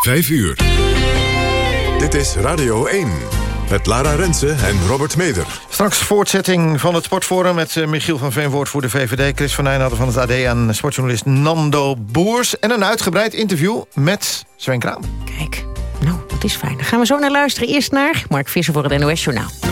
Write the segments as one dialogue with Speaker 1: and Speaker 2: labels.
Speaker 1: 5 uur. Dit is Radio 1. Met Lara Rensen en Robert Meder.
Speaker 2: Straks voortzetting van het Sportforum met eh, Michiel van Veenwoord voor de VVD... Chris van Nijnhouden van het AD en sportjournalist Nando Boers... en een uitgebreid interview met Sven Kraam.
Speaker 3: Kijk, nou, dat is fijn. Dan gaan we zo naar luisteren. Eerst naar Mark Visser voor het NOS Journaal.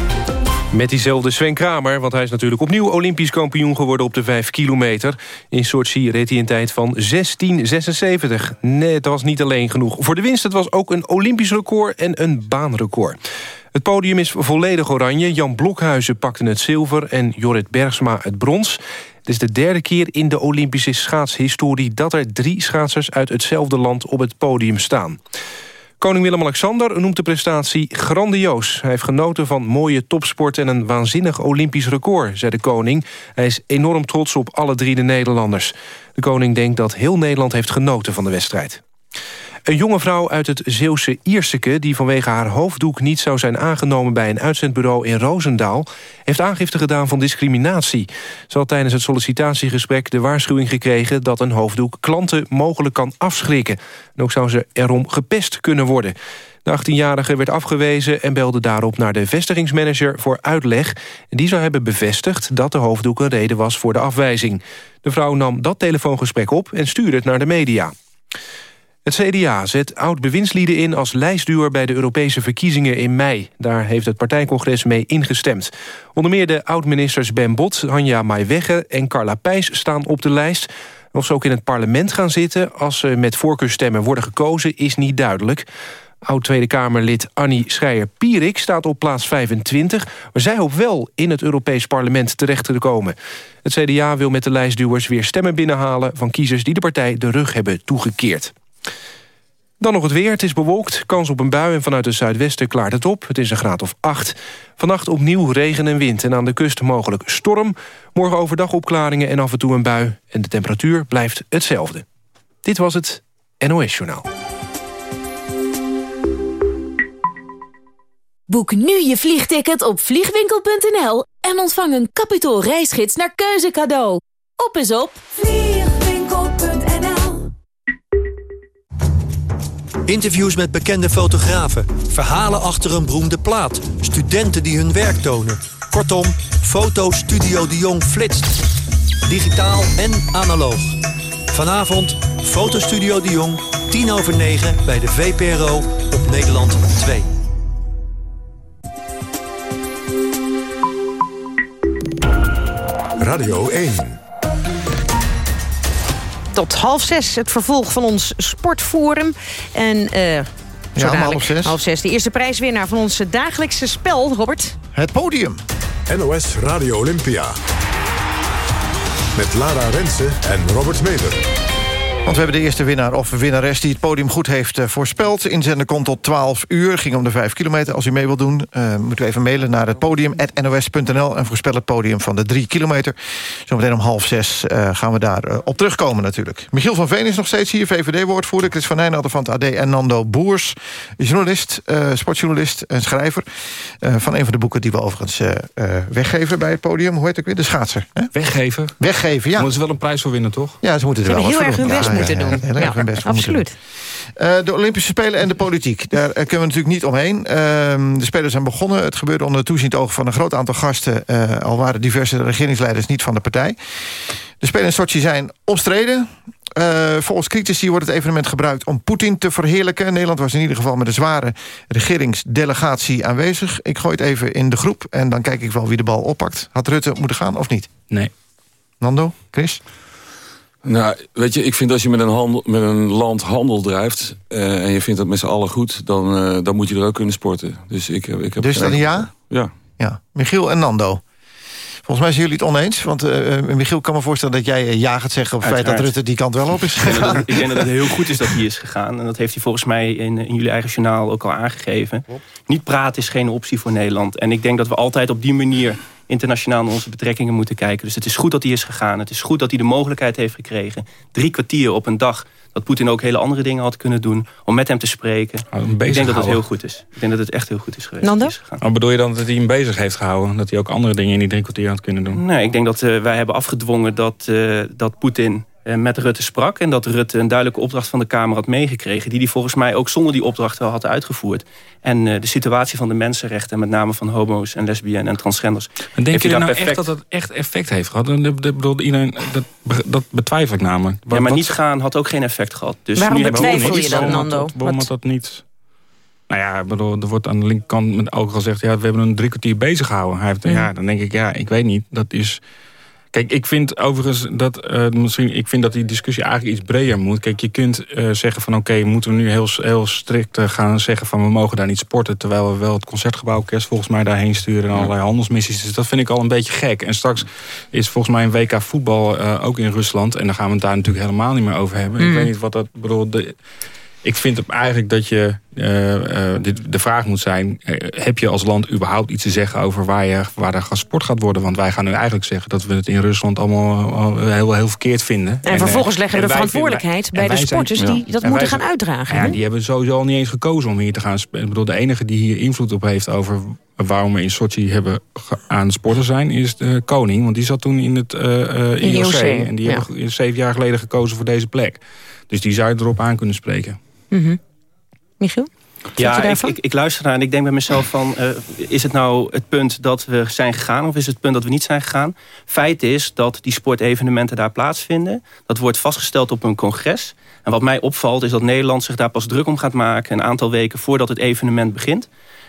Speaker 4: Met diezelfde Sven Kramer, want hij is natuurlijk opnieuw Olympisch kampioen geworden op de 5 kilometer. In Sochi reed hij een tijd van 16.76. Nee, het was niet alleen genoeg voor de winst, het was ook een Olympisch record en een baanrecord. Het podium is volledig oranje. Jan Blokhuizen pakte het zilver en Jorrit Bergsma het brons. Het is de derde keer in de Olympische schaatshistorie... dat er drie schaatsers uit hetzelfde land op het podium staan. Koning Willem-Alexander noemt de prestatie grandioos. Hij heeft genoten van mooie topsport en een waanzinnig Olympisch record, zei de koning. Hij is enorm trots op alle drie de Nederlanders. De koning denkt dat heel Nederland heeft genoten van de wedstrijd. Een jonge vrouw uit het Zeeuwse Ierseke... die vanwege haar hoofddoek niet zou zijn aangenomen... bij een uitzendbureau in Roosendaal... heeft aangifte gedaan van discriminatie. Ze had tijdens het sollicitatiegesprek de waarschuwing gekregen... dat een hoofddoek klanten mogelijk kan afschrikken. En ook zou ze erom gepest kunnen worden. De 18-jarige werd afgewezen en belde daarop naar de vestigingsmanager voor uitleg. Die zou hebben bevestigd dat de hoofddoek een reden was voor de afwijzing. De vrouw nam dat telefoongesprek op en stuurde het naar de media. Het CDA zet oud-bewindslieden in als lijstduur bij de Europese verkiezingen in mei. Daar heeft het partijcongres mee ingestemd. Onder meer de oud-ministers Ben Bot, Hanja Maiwegge en Carla Pijs staan op de lijst. Of ze ook in het parlement gaan zitten als ze met voorkeurstemmen worden gekozen is niet duidelijk. Oud-Tweede Kamerlid Annie Schreier-Pierik staat op plaats 25... maar zij hoopt wel in het Europees Parlement terecht te komen. Het CDA wil met de lijstduwers weer stemmen binnenhalen... van kiezers die de partij de rug hebben toegekeerd. Dan nog het weer. Het is bewolkt. Kans op een bui en vanuit het zuidwesten klaart het op. Het is een graad of 8. Vannacht opnieuw regen en wind en aan de kust mogelijk storm. Morgen overdag opklaringen en af en toe een bui. En de temperatuur blijft hetzelfde. Dit was het NOS Journaal.
Speaker 5: Boek nu je vliegticket op vliegwinkel.nl en ontvang een kapitaal reisgids naar keuze cadeau. Op is op
Speaker 6: Interviews met bekende fotografen, verhalen achter een beroemde plaat, studenten die hun werk tonen. Kortom, Foto Studio de Jong flitst. Digitaal en analoog. Vanavond Fotostudio de Jong, 10 over 9 bij de VPRO op Nederland 2.
Speaker 1: Radio 1.
Speaker 3: Tot half zes het vervolg van ons sportforum. En eh
Speaker 2: Ja,
Speaker 3: zo
Speaker 2: om
Speaker 3: dadelijk
Speaker 2: half zes.
Speaker 3: half zes. De eerste prijswinnaar van ons dagelijkse spel, Robert.
Speaker 2: Het podium.
Speaker 1: NOS Radio Olympia. Met Lara Rensen en Robert Meder.
Speaker 2: Want we hebben de eerste winnaar of winnares die het podium goed heeft eh, voorspeld. Inzenden komt tot 12 uur. Ging om de 5 kilometer. Als u mee wilt doen, eh, moeten we even mailen naar het podium.nos.nl... en voorspel het podium van de 3 kilometer. Zometeen om half zes eh, gaan we daar eh, op terugkomen natuurlijk. Michiel van Veen is nog steeds hier, VVD-woordvoerder. Chris van Nijnadder van het AD en Nando Boers. Journalist, eh, sportjournalist en schrijver... eh, van een van de boeken die we overigens eh, eh, weggeven bij het podium. Hoe heet het ook weer? De schaatser. Hè?
Speaker 7: Weggeven.
Speaker 2: Weggeven, ja.
Speaker 7: Moeten ze wel een prijs voor winnen, toch?
Speaker 2: Ja, ze moeten er
Speaker 3: Ze
Speaker 2: wel
Speaker 3: heel
Speaker 2: voor
Speaker 3: erg hun
Speaker 2: doen.
Speaker 3: best
Speaker 2: Ja,
Speaker 3: moeten
Speaker 2: ja,
Speaker 3: doen.
Speaker 2: Heel erg
Speaker 3: Ja,
Speaker 2: hun best voor moeten
Speaker 3: absoluut.
Speaker 2: doen. Eh, de Olympische Spelen en de politiek. Daar eh, kunnen we natuurlijk niet omheen. Ehm, de Spelen zijn begonnen. Het gebeurde onder toeziend oog van een groot aantal gasten. eh, al waren diverse regeringsleiders niet van de partij. De Spelen in Sochi zijn omstreden. Eh, volgens critici wordt het evenement gebruikt om Poetin te verheerlijken. Nederland was in ieder geval met een zware regeringsdelegatie aanwezig. Ik gooi het even in de groep en dan kijk ik wel wie de bal oppakt. Had Rutte moeten gaan of niet?
Speaker 7: Nee.
Speaker 2: Nando, Chris?
Speaker 8: Nou, weet je, ik vind als je met een, handel, met een land handel drijft... eh, en je vindt dat met z'n allen goed, dan, eh, dan moet je er ook kunnen sporten. Dus ik, heb- ik heb...
Speaker 2: Dus dan een ja?
Speaker 8: Ja.
Speaker 2: Ja, Michiel en Nando. Volgens mij zijn jullie het oneens. Want eh, Michiel kan me voorstellen dat jij ja gaat zeggen... op het feit dat. Rutte die kant wel op is
Speaker 9: Ik denk, dat,
Speaker 2: gegaan.
Speaker 9: ik denk dat het heel goed is dat hij is gegaan. En dat heeft hij volgens mij in, in jullie eigen journaal ook al aangegeven. Niet praten is geen optie voor Nederland. En ik denk dat we altijd op die manier internationaal naar onze betrekkingen moeten kijken. Dus het is goed dat hij is gegaan. Het is goed dat hij de mogelijkheid heeft gekregen. Drie kwartier op een dag dat Poetin ook hele andere dingen had kunnen doen. Om met hem te spreken.
Speaker 7: hem
Speaker 9: ik denk dat het
Speaker 7: houden.
Speaker 9: heel goed is. Ik denk dat het echt heel goed is geweest.
Speaker 3: Nando?
Speaker 9: dat
Speaker 7: bedoel je dan dat hij hem bezig heeft gehouden? Dat hij ook andere dingen in die drie kwartier had kunnen doen?
Speaker 9: Nee, ik denk dat eh, wij hebben afgedwongen dat, eh, dat Poetin met Rutte sprak. En dat Rutte een duidelijke opdracht van de Kamer had meegekregen... die hij volgens mij ook zonder die opdracht wel had uitgevoerd. En uh, de situatie van de mensenrechten... en met name van homo's en lesbiennes en transgenders...
Speaker 7: En denk je nou perfect... echt dat dat echt effect heeft gehad? Dat, dat, iedereen, dat, dat betwijfel ik namelijk.
Speaker 9: Ja, maar niet gaan had ook geen effect gehad.
Speaker 3: Dus Waarom nu betwijfel je dat, Nando?
Speaker 7: Waarom dat niet... Nou ja, bedoel, er wordt aan de linkerkant met ook gezegd... ja, we hebben een drie kwartier bezig gehouden. Hij heeft, mm. ja, dan denk ik, ja, ik weet niet. Dat is... Kijk, ik vind overigens dat uh, misschien, ik vind dat die discussie eigenlijk iets breder moet. Kijk, je kunt uh, zeggen van oké, okay, moeten we nu heel, heel strikt uh, gaan zeggen van we mogen daar niet sporten, terwijl we wel het concertgebouw kerst volgens mij daarheen sturen en allerlei handelsmissies. Dus dat vind ik al een beetje gek. En straks is volgens mij een WK voetbal ook in Rusland en dan gaan we het daar natuurlijk helemaal niet meer over hebben. Mm. Ik weet niet wat dat bedoel. De, ik vind eigenlijk dat je uh, uh, de vraag moet zijn... Uh, heb je als land überhaupt iets te zeggen over waar, je, waar er gesport gaat worden? Want wij gaan nu eigenlijk zeggen dat we het in Rusland allemaal heel, heel verkeerd vinden.
Speaker 3: En, en vervolgens leggen we de verantwoordelijkheid bij de sporters die dat moeten gaan uitdragen.
Speaker 7: Ja, die hebben sowieso al niet eens gekozen om hier te gaan spelen. Ik bedoel, de enige die hier invloed op heeft over waarom we in Sochi hebben aan sporten zijn... is de koning, want die zat toen in het IOC. En die ja. hebben zeven jaar geleden gekozen voor deze plek. Dus die zou je erop aan kunnen spreken.
Speaker 3: Mm -hmm. Michiel?
Speaker 9: Ja, ik, ik, ik, luister naar en ik denk bij mezelf van... Uh, is het nou het punt dat we zijn gegaan of is het het punt dat we niet zijn gegaan? Feit is dat die sportevenementen daar plaatsvinden. Dat wordt vastgesteld op een congres. En wat mij opvalt is dat Nederland zich daar pas druk om gaat maken... een aantal weken voordat het evenement begint.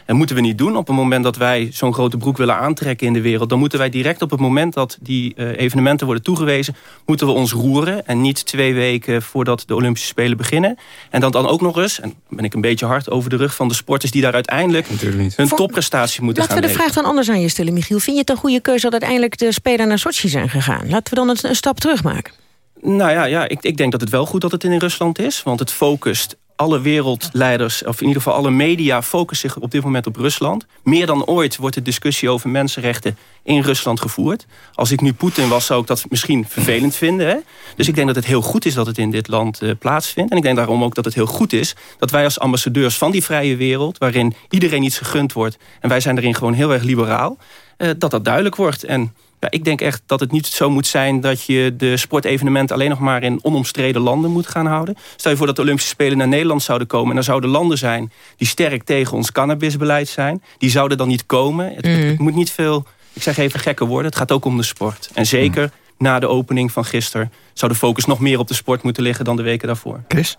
Speaker 9: En moeten we niet doen. Op het moment dat wij zo'n grote broek willen aantrekken in de wereld... dan moeten wij direct op het moment dat die uh, evenementen worden toegewezen... moeten we ons roeren en niet twee weken voordat de Olympische Spelen beginnen. En dan, dan ook nog eens, en ben ik een beetje hard over de rug van de sporters... die daar uiteindelijk hun topprestatie moeten
Speaker 3: Laten
Speaker 9: gaan
Speaker 3: Laten we de vraag dan anders aan je stellen, Michiel. Vind je het een goede keuze dat uiteindelijk de Spelen naar Sochi zijn gegaan? Laten we dan een, een stap terug maken.
Speaker 9: Nou ja, ja ik, ik denk dat het wel goed dat het in Rusland is. Want het focust alle wereldleiders, of in ieder geval alle media... focussen zich op dit moment op Rusland. Meer dan ooit wordt de discussie over mensenrechten in Rusland gevoerd. Als ik nu Poetin was, zou ik dat misschien vervelend vinden. Hè? Dus ik denk dat het heel goed is dat het in dit land uh, plaatsvindt. En ik denk daarom ook dat het heel goed is... dat wij als ambassadeurs van die vrije wereld... waarin iedereen iets gegund wordt... en wij zijn erin gewoon heel erg liberaal... Uh, dat dat duidelijk wordt. En ja, ik denk echt dat het niet zo moet zijn dat je de sportevenementen alleen nog maar in onomstreden landen moet gaan houden. Stel je voor dat de Olympische Spelen naar Nederland zouden komen en er zouden landen zijn die sterk tegen ons cannabisbeleid zijn. Die zouden dan niet komen. Het, het, mhm. moet niet veel, ik zeg even gekke woorden, het gaat ook om de sport. En zeker mhm. na de opening van gisteren zou de focus nog meer op de sport moeten liggen dan de weken daarvoor.
Speaker 2: Chris?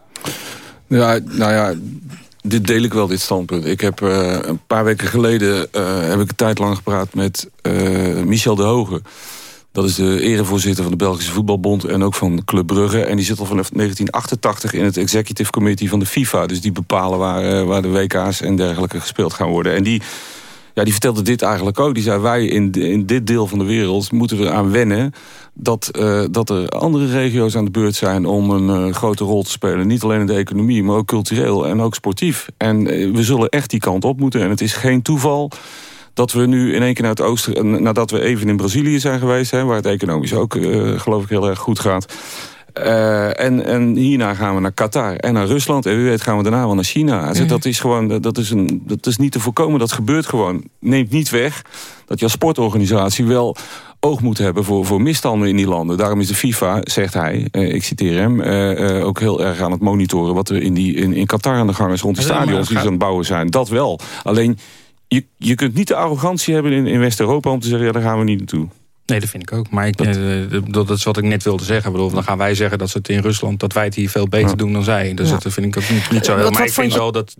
Speaker 8: Ja, nou ja, dit deel ik wel, dit standpunt. Ik heb uh, een paar weken geleden uh, heb ik een tijd lang gepraat met uh, Michel de Hoge. Dat is de erevoorzitter van de Belgische Voetbalbond en ook van Club Brugge. En die zit al vanaf 1988 in het executive committee van de FIFA. Dus die bepalen waar, waar de WK's en dergelijke gespeeld gaan worden. En die, ja, die vertelde dit eigenlijk ook. Die zei, wij in, in dit deel van de wereld moeten we aan wennen dat, uh, dat er andere regio's aan de beurt zijn om een uh, grote rol te spelen. Niet alleen in de economie, maar ook cultureel en ook sportief. En uh, we zullen echt die kant op moeten. En het is geen toeval dat we nu in één keer naar het oosten... nadat we even in Brazilië zijn geweest... Hè, waar het economisch ook, geloof ik, heel erg goed gaat... Uh, en, en hierna gaan we naar Qatar en naar Rusland. En wie weet gaan we daarna wel naar China. Mm. Dat is gewoon, dat is, een, dat is niet te voorkomen. Dat gebeurt gewoon. Neemt niet weg dat je als sportorganisatie wel oog moet hebben voor, voor misstanden in die landen. Daarom is de FIFA, zegt hij, eh, ik citeer hem... Eh, eh, ook heel erg aan het monitoren wat er in, die, in, in Qatar aan de gang is... rond de stadions die ze aan het bouwen zijn. Dat wel. Alleen, je, je kunt niet de arrogantie hebben in, in West-Europa... om te zeggen, ja, daar gaan we niet naartoe.
Speaker 7: Nee, dat vind ik ook. Maar ik, dat, eh, dat, is wat ik net wilde zeggen. Bedoel, dan gaan wij zeggen dat ze het in Rusland... dat wij het hier veel beter doen dan zij. Dus dat vind ik ook niet, niet zo heel... Maar ik vind wel dat,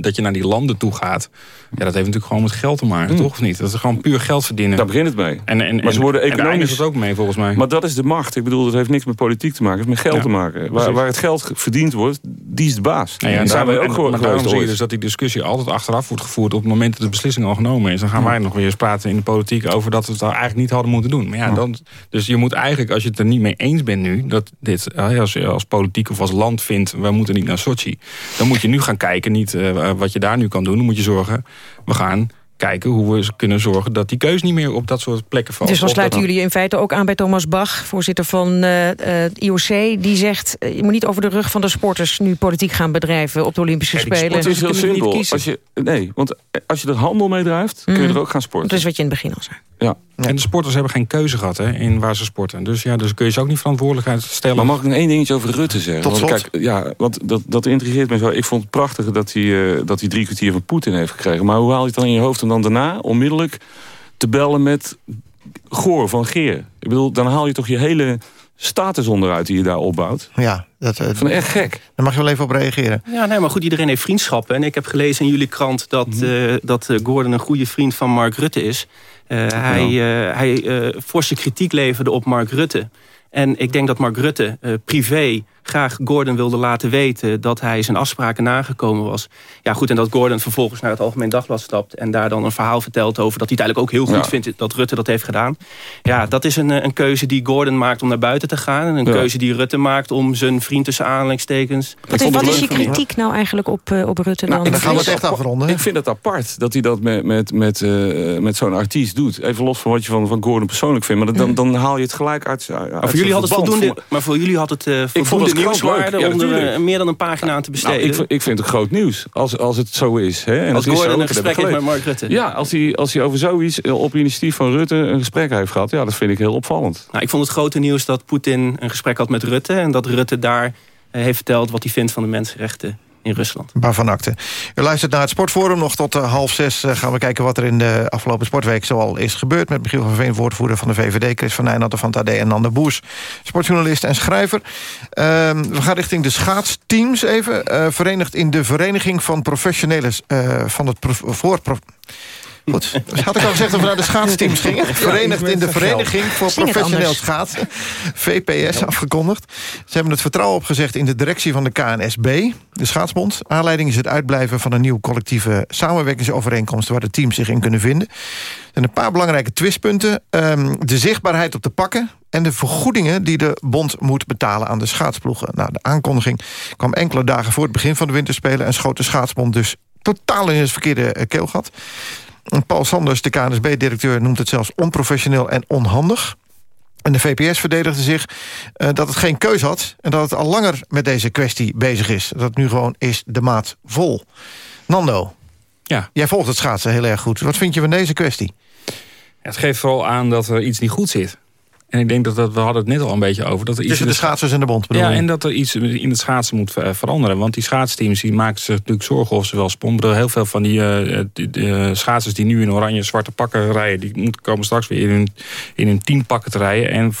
Speaker 7: dat je naar die landen toe gaat. Ja, dat heeft natuurlijk gewoon met geld te maken, toch? Of niet? Dat is gewoon puur geld verdienen.
Speaker 8: Daar begint het mee.
Speaker 7: En, en, maar ze worden economisch... het ook mee, volgens mij.
Speaker 8: Maar dat is de macht. Ik bedoel, dat heeft niks met politiek te maken. Het heeft met geld te maken. Waar, waar, het geld verdiend wordt, die is de baas.
Speaker 7: Ja, en zijn wij ook gewoon. Maar daarom zie je dus dat die discussie altijd achteraf wordt gevoerd... op het moment dat de beslissing al genomen is. Dan gaan wij nog weer eens praten in de politiek... over dat we het daar eigenlijk niet hadden moeten doen. Maar ja, dan dus je moet eigenlijk, als je het er niet mee eens bent nu... dat dit, eh, als je als politiek of als land vindt... we moeten niet naar Sochi... dan moet je nu gaan kijken, niet uh, wat je daar nu kan doen. Dan moet je zorgen, we gaan kijken hoe we kunnen zorgen dat die keus niet meer op dat soort plekken valt.
Speaker 3: Dus dan sluiten jullie in feite ook aan bij Thomas Bach, voorzitter van uh, uh, IOC. Die zegt, uh, je moet niet over de rug van de sporters nu politiek gaan bedrijven op de Olympische Kijk, Spelen.
Speaker 8: Het is heel simpel. Als je, nee, want als je er handel mee drijft, kun je mhm. er ook gaan sporten.
Speaker 3: Dat is wat je in het begin al zei.
Speaker 8: Ja.
Speaker 7: En de sporters hebben geen keuze gehad hè, in waar ze sporten. Dus ja, dus kun je ze ook niet verantwoordelijkheid stellen.
Speaker 8: Maar mag ik nog één dingetje over Rutte zeggen?
Speaker 2: Tot
Speaker 8: want,
Speaker 2: slot.
Speaker 8: kijk, ja, want dat, dat intrigeert me zo. Ik vond het prachtig dat hij, eh, dat hij drie kwartier van Poetin heeft gekregen. Maar hoe haal je het dan in je hoofd om dan daarna onmiddellijk te bellen met Goor van Geer? Ik bedoel, dan haal je toch je hele status onderuit die je daar opbouwt.
Speaker 2: Ja, dat, eh,
Speaker 8: Ik vond het echt gek.
Speaker 2: daar mag je wel even op reageren.
Speaker 9: Ja, nee, maar goed, iedereen heeft vriendschappen. En ik heb gelezen in jullie krant dat, eh, dat eh, Gordon een goede vriend van Mark Rutte is. Eh, hij eh, hij eh, forse kritiek leverde op Mark Rutte. En ik denk dat Mark Rutte privé graag Gordon wilde laten weten... dat hij zijn afspraken nagekomen was. Ja, goed, en dat Gordon vervolgens naar het Algemeen Dagblad stapt... en daar dan een verhaal vertelt over dat hij het eigenlijk ook heel goed
Speaker 8: Ja.
Speaker 9: vindt... dat Rutte dat heeft gedaan. Ja, dat is een, eh, een keuze die Gordon maakt om naar buiten te gaan... en een
Speaker 8: Ja.
Speaker 9: keuze die Rutte maakt om zijn vriend tussen aanhalingstekens...
Speaker 3: Wat, is, wat je kritiek nou eigenlijk op, eh, op Rutte
Speaker 8: Nou,
Speaker 3: dan?
Speaker 2: En dan gaan we het echt afronden.
Speaker 8: Ik vind het apart dat hij dat met, met, met, eh, met zo'n artiest doet. Even los van wat je van, van Gordon persoonlijk vindt. Maar dan, dan haal je het gelijk uit, uit
Speaker 9: Maar voor, jullie had het voldoende, maar voor jullie had het eh voldoende
Speaker 8: het
Speaker 9: nieuwswaarde
Speaker 8: groot leuk. Ja,
Speaker 9: om er eh, meer dan een pagina aan te besteden.
Speaker 8: Nou, ik, vind- ik vind het groot nieuws als, als het zo is. Hè? En
Speaker 9: als
Speaker 8: zo,
Speaker 9: Gordon een gesprek heeft met. Mark Rutte.
Speaker 8: Ja, als hij, als hij over zoiets eh, op initiatief van Rutte een gesprek heeft gehad... ja, dat vind ik heel opvallend.
Speaker 9: Nou, ik vond het grote nieuws dat Poetin een gesprek had met Rutte... en dat Rutte daar eh, heeft verteld wat hij vindt van de mensenrechten in Rusland.
Speaker 2: Waarvan akte. U luistert naar het Sportforum. Nog tot eh, half zes eh, gaan we kijken wat er in de afgelopen sportweek zoal is gebeurd. Met Michiel van Veen, woordvoerder van de VVD. Chris van Nijnatten van AD en Nander Boers, sportjournalist en schrijver. Ehm, we gaan richting de schaatsteams even. Eh, verenigd in de Vereniging van Professionele... van het prof- voor... prof- Goed, had ik al gezegd dat we naar de schaatsteams gingen? Verenigd in de Vereniging voor Professioneel. Schaatsen. VPS afgekondigd. Ze hebben het vertrouwen opgezegd in de directie van de KNSB, de schaatsbond. Aanleiding is het uitblijven van een nieuw collectieve samenwerkingsovereenkomst... waar de teams zich in kunnen vinden. Er zijn een paar belangrijke twistpunten. Ehm, de zichtbaarheid op de pakken en de vergoedingen die de bond moet betalen aan de schaatsploegen. Nou, de aankondiging kwam enkele dagen voor het begin van de winterspelen... en schoot de schaatsbond dus totaal in het verkeerde eh, keelgat. Paul Sanders, de KNSB-directeur, noemt het zelfs onprofessioneel en onhandig. En de VPS verdedigde zich eh, dat het geen keus had... en dat het al langer met deze kwestie bezig is. Dat het nu gewoon is de maat vol. Nando,
Speaker 7: Ja.
Speaker 2: jij volgt het schaatsen heel erg goed. Wat vind je van deze kwestie?
Speaker 7: Het geeft vooral aan dat er iets niet goed zit. En ik denk dat, dat we hadden het net al een beetje over. Dat er iets
Speaker 2: Tussen
Speaker 7: in
Speaker 2: de schaatsers en de bond, bedoel
Speaker 7: Ja,
Speaker 2: je?
Speaker 7: en dat er iets in het schaatsen moet eh, veranderen. Want die schaatsteams die maken zich natuurlijk zorgen of ze wel sponsoren. Heel veel van die, eh, die- eh, schaatsers die nu in oranje zwarte pakken rijden... die moeten komen straks weer in hun, in hun teampakken te rijden. En,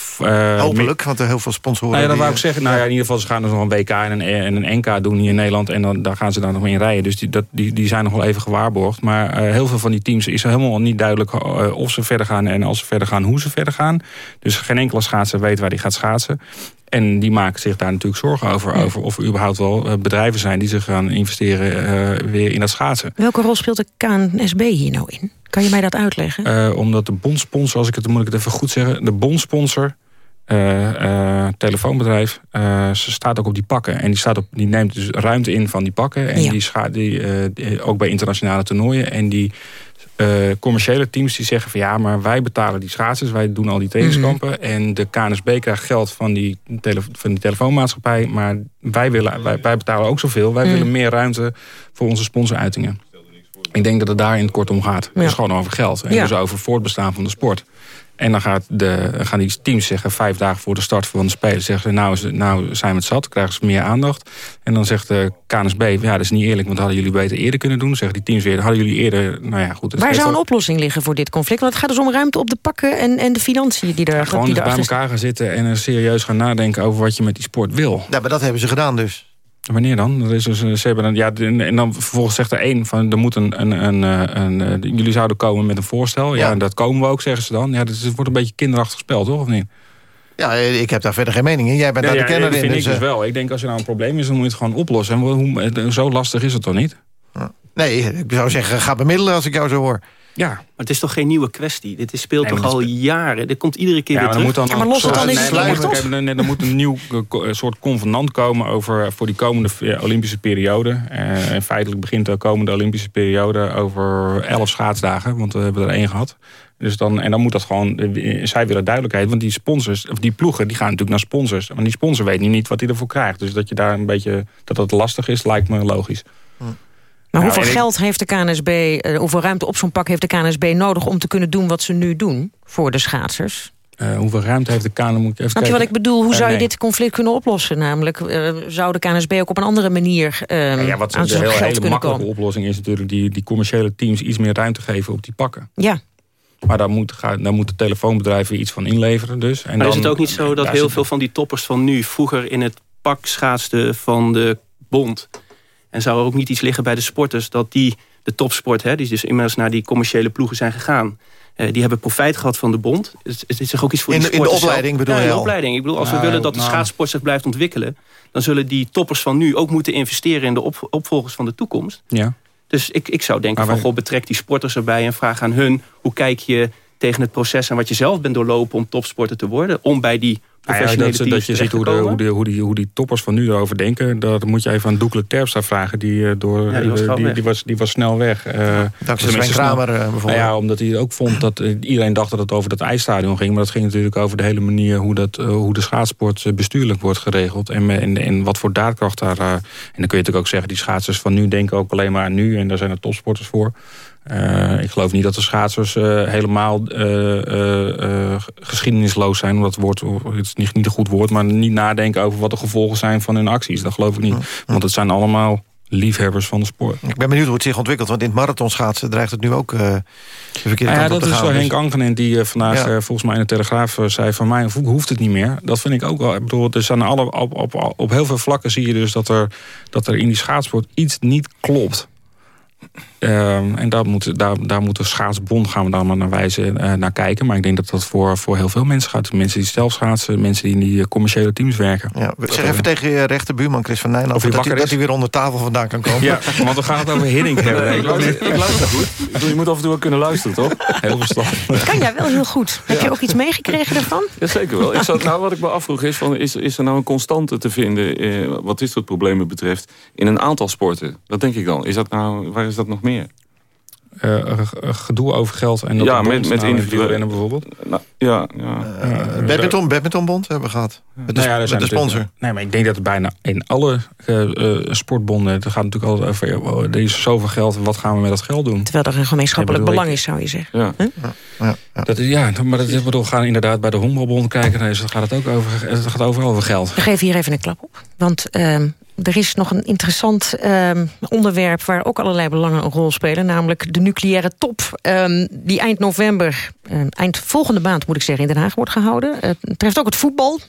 Speaker 2: Hopelijk, want er heel veel sponsoren...
Speaker 7: nou ja, dat wou ik zeggen. Nou ja, in ieder geval, ze gaan dus nog een WK en een, en een NK doen hier in Nederland. En dan, dan gaan ze daar nog mee in rijden. Dus die, dat, die, die zijn nog wel even gewaarborgd. Maar heel veel van die teams is helemaal niet duidelijk of ze verder gaan. En als ze verder gaan, hoe ze verder gaan. Dus geen enkele schaatser weet waar die gaat schaatsen. En die maken zich daar natuurlijk zorgen over. Over of er überhaupt wel eh, bedrijven zijn die zich gaan investeren eh, weer in dat schaatsen.
Speaker 3: Welke rol speelt de KNSB hier nou in? Kan je mij dat uitleggen?
Speaker 7: Eh, omdat de bondsponsor, als ik het moet ik het even goed zeggen, de bondsponsor, telefoonbedrijf, ze staat ook op die pakken. En die, staat op, die neemt dus ruimte in van die pakken. En
Speaker 3: Ja.
Speaker 7: die, die- ook bij internationale toernooien. En die eh, commerciële teams die zeggen van ja, maar wij betalen die schaatsers, wij doen al die trainingskampen. En de KNSB krijgt geld van die, tele van die telefoonmaatschappij. Maar wij, willen, wij, wij betalen ook zoveel. Wij
Speaker 3: Mm.
Speaker 7: willen meer ruimte voor onze sponsoruitingen. Ik denk dat het daar in het kort om gaat. Het is gewoon over geld. En
Speaker 3: Ja.
Speaker 7: dus over voortbestaan van de sport. En dan gaat de, gaan die teams zeggen, vijf dagen voor de start van de Spelen... zeggen ze, nou, is- nou zijn we het zat, krijgen ze meer aandacht. En dan zegt de KNSB, ja, dat is niet eerlijk... want dat hadden jullie beter eerder kunnen doen. Dan zeggen die teams weer, hadden jullie eerder... Nou ja, goed, het
Speaker 3: Waar zou een oplossing liggen voor dit conflict? Want het gaat dus om ruimte op de pakken en, en de financiën die er
Speaker 7: Gewoon
Speaker 3: die
Speaker 7: eens bij elkaar gaan zitten en er serieus gaan nadenken... over wat je met die sport wil.
Speaker 2: Ja, maar dat hebben ze gedaan dus.
Speaker 7: Wanneer dan? Dat is dus, eh, ze hebben ja, en dan vervolgens zegt er één van er moet een, een, een, eh, een, eh, jullie zouden komen met een voorstel. Ja,
Speaker 2: Ja.
Speaker 7: en dat komen we ook, zeggen ze dan. Ja, dus het wordt een beetje kinderachtig spel, toch? Of niet?
Speaker 2: Ja, ik heb daar verder geen mening in. Jij bent daar de kenner
Speaker 7: dat
Speaker 2: in.
Speaker 7: vind ik
Speaker 2: dus,
Speaker 7: dus
Speaker 2: eh,
Speaker 7: wel. Ik denk als je nou een probleem is, dan moet je het gewoon oplossen. En hoe, zo lastig is het toch niet?
Speaker 2: Nee, ik zou zeggen, ga bemiddelen als ik jou zo hoor.
Speaker 7: Ja,
Speaker 9: Maar het is toch geen nieuwe kwestie? Dit is, speelt
Speaker 7: Nee,
Speaker 9: toch al jaren? Dit komt iedere keer
Speaker 7: ja
Speaker 9: weer terug.
Speaker 7: moet dan
Speaker 3: Ja, maar los het dan in
Speaker 7: nee, Er moet een nieuw eh, eh, soort convenant komen over, eh, voor die komende Olympische periode. Eh, en feitelijk begint de komende Olympische periode over elf schaatsdagen. Want we hebben er één gehad. Dus dan, en dan moet dat gewoon, zij willen duidelijkheid. Want die sponsors, of die ploegen, die gaan natuurlijk naar sponsors. Want die sponsor weet nu niet wat hij ervoor krijgt. Dus dat je daar een beetje, dat dat lastig is, lijkt me logisch.
Speaker 3: Maar
Speaker 7: Nou,
Speaker 3: hoeveel geld heeft de KNSB, eh, hoeveel ruimte op zo'n pak heeft de KNSB nodig... om te kunnen doen wat ze nu doen voor de schaatsers?
Speaker 7: Eh, hoeveel ruimte heeft de KNSB? Moet ik even
Speaker 3: Snap je wat ik bedoel? Hoe
Speaker 7: Eh,
Speaker 3: zou je
Speaker 7: nee.
Speaker 3: dit conflict kunnen oplossen? Namelijk, eh, zou de KNSB ook op een andere manier eh,
Speaker 7: Ja, wat
Speaker 3: aan
Speaker 7: de
Speaker 3: zijn
Speaker 7: hele,
Speaker 3: geld
Speaker 7: hele
Speaker 3: kunnen
Speaker 7: makkelijke
Speaker 3: komen?
Speaker 7: oplossing is natuurlijk... Die, die commerciële teams iets meer ruimte geven op die pakken.
Speaker 3: Ja,
Speaker 7: Maar daar, moet, ga- daar moeten telefoonbedrijven iets van inleveren dus. En
Speaker 9: Maar is het ook niet zo dat heel veel van die toppers van nu... vroeger in het pak schaatsten van de bond... en zou er ook niet iets liggen bij de sporters... dat die, de topsport, hè, die dus inmiddels naar die commerciële ploegen zijn gegaan... eh, die hebben profijt gehad van de bond. Het, het is toch ook iets voor
Speaker 2: In
Speaker 9: die
Speaker 2: de- in de opleiding bedoel
Speaker 9: ja,
Speaker 2: je
Speaker 9: in de opleiding. Ik bedoel, als we
Speaker 7: Nou,
Speaker 9: willen dat de
Speaker 7: nou.
Speaker 9: schaatsport zich blijft ontwikkelen... dan zullen die toppers van nu ook moeten investeren... in de op, opvolgers van de toekomst.
Speaker 7: Ja.
Speaker 9: Dus ik, ik zou denken
Speaker 7: Maar
Speaker 9: van, goh, betrek die sporters erbij... en vraag aan hun, hoe kijk je tegen het proces... en wat je zelf bent doorlopen om topsporter te worden... om bij die
Speaker 7: Ja,
Speaker 9: professionele
Speaker 7: dat, dat je ziet hoe, de, hoe, de, hoe, die, hoe die toppers van nu erover denken. Dat moet je even aan Doekle Terpstra vragen. Die, eh, door,
Speaker 9: Ja, die was
Speaker 7: eh,
Speaker 9: gauw
Speaker 7: die, was, die was snel weg. Eh,
Speaker 2: Dankzij Sven. Kramer eh, bijvoorbeeld.
Speaker 7: Nou ja, omdat hij ook vond dat iedereen dacht dat het over dat ijsstadion ging. Maar dat ging natuurlijk over de hele manier hoe, dat, hoe de schaatsport bestuurlijk wordt geregeld. En, en, en wat voor daadkracht daar. eh, en dan kun je natuurlijk ook zeggen, die schaatsers van nu denken ook alleen maar aan nu. En daar zijn er topsporters voor. Eh, ik geloof niet dat de schaatsers eh, helemaal eh, geschiedenisloos zijn. Omdat het, woord, het is niet, niet een goed woord, maar niet nadenken over wat de gevolgen zijn van hun acties. Dat geloof ik niet. Want het zijn allemaal liefhebbers van de sport.
Speaker 2: Ik ben benieuwd hoe het zich ontwikkelt. Want in het marathonschaatsen dreigt het nu ook de verkeerde
Speaker 7: Nou ja,
Speaker 2: kant op
Speaker 7: dat is wel
Speaker 2: Dus-
Speaker 7: Henk Angenent die vandaag
Speaker 2: Ja.
Speaker 7: volgens mij in de Telegraaf zei... van mij hoeft het niet meer. Dat vind ik ook wel. Ik bedoel, dus aan alle, op, op, op heel veel vlakken zie je dus dat er, dat er in die schaatsport iets niet klopt. Ehm, en daar moet, daar, daar moet de schaatsbond gaan we dan maar naar wijzen, eh, naar kijken. Maar ik denk dat dat voor, voor heel veel mensen gaat. Mensen die zelf schaatsen, mensen die in die commerciële teams werken.
Speaker 2: Ja, zeg even tegen je rechterbuurman Chris van Nijland... Dat, hij, dat hij weer onder tafel vandaan kan komen.
Speaker 7: Ja, want we gaan het over Hiddink hebben.
Speaker 8: Ik luister, ik luister goed. Je moet af en toe wel kunnen luisteren, toch?
Speaker 7: Heel verstandig.
Speaker 3: kan jij wel heel goed. Heb je ook iets meegekregen daarvan?
Speaker 8: Ja, zeker wel. Ik zat, nou, wat ik me afvroeg is, van, is, is er nou een constante te vinden... Eh, wat dit soort problemen betreft, in een aantal sporten? Dat denk ik dan. Is dat nou, waar is dat nog meer?
Speaker 7: Eh, eh, gedoe over geld en dat
Speaker 8: Ja,
Speaker 7: de bond
Speaker 8: met- met
Speaker 7: nou
Speaker 8: individuele-
Speaker 7: bijvoorbeeld.
Speaker 8: Nou, ja, ja.
Speaker 2: Eh, badminton, badmintonbond hebben we gehad. Met de,
Speaker 7: Nou ja,
Speaker 2: met
Speaker 7: zijn
Speaker 2: de sponsor.
Speaker 7: Nee, maar ik denk dat het bijna in alle sportbonden... het gaat natuurlijk altijd over... ja, oh, er is zoveel geld, wat gaan we met dat geld doen?
Speaker 3: Terwijl er een gemeenschappelijk
Speaker 7: Ja,
Speaker 3: belang
Speaker 7: ik-
Speaker 3: is, zou je zeggen.
Speaker 8: ja.
Speaker 2: Ja, ja.
Speaker 7: Dat is, ja, maar dat is, bedoel, gaan inderdaad bij de honkbalbond kijken... Dan is- dan gaat het ook over, het gaat overal over geld.
Speaker 3: We geven hier even een klap op. Want ehm, er is nog een interessant ehm, onderwerp... waar ook allerlei belangen een rol spelen. Namelijk de nucleaire top. ehm, die eind november, ehm, eind volgende maand moet ik zeggen... in Den Haag wordt gehouden. Eh, Het treft ook het voetbal.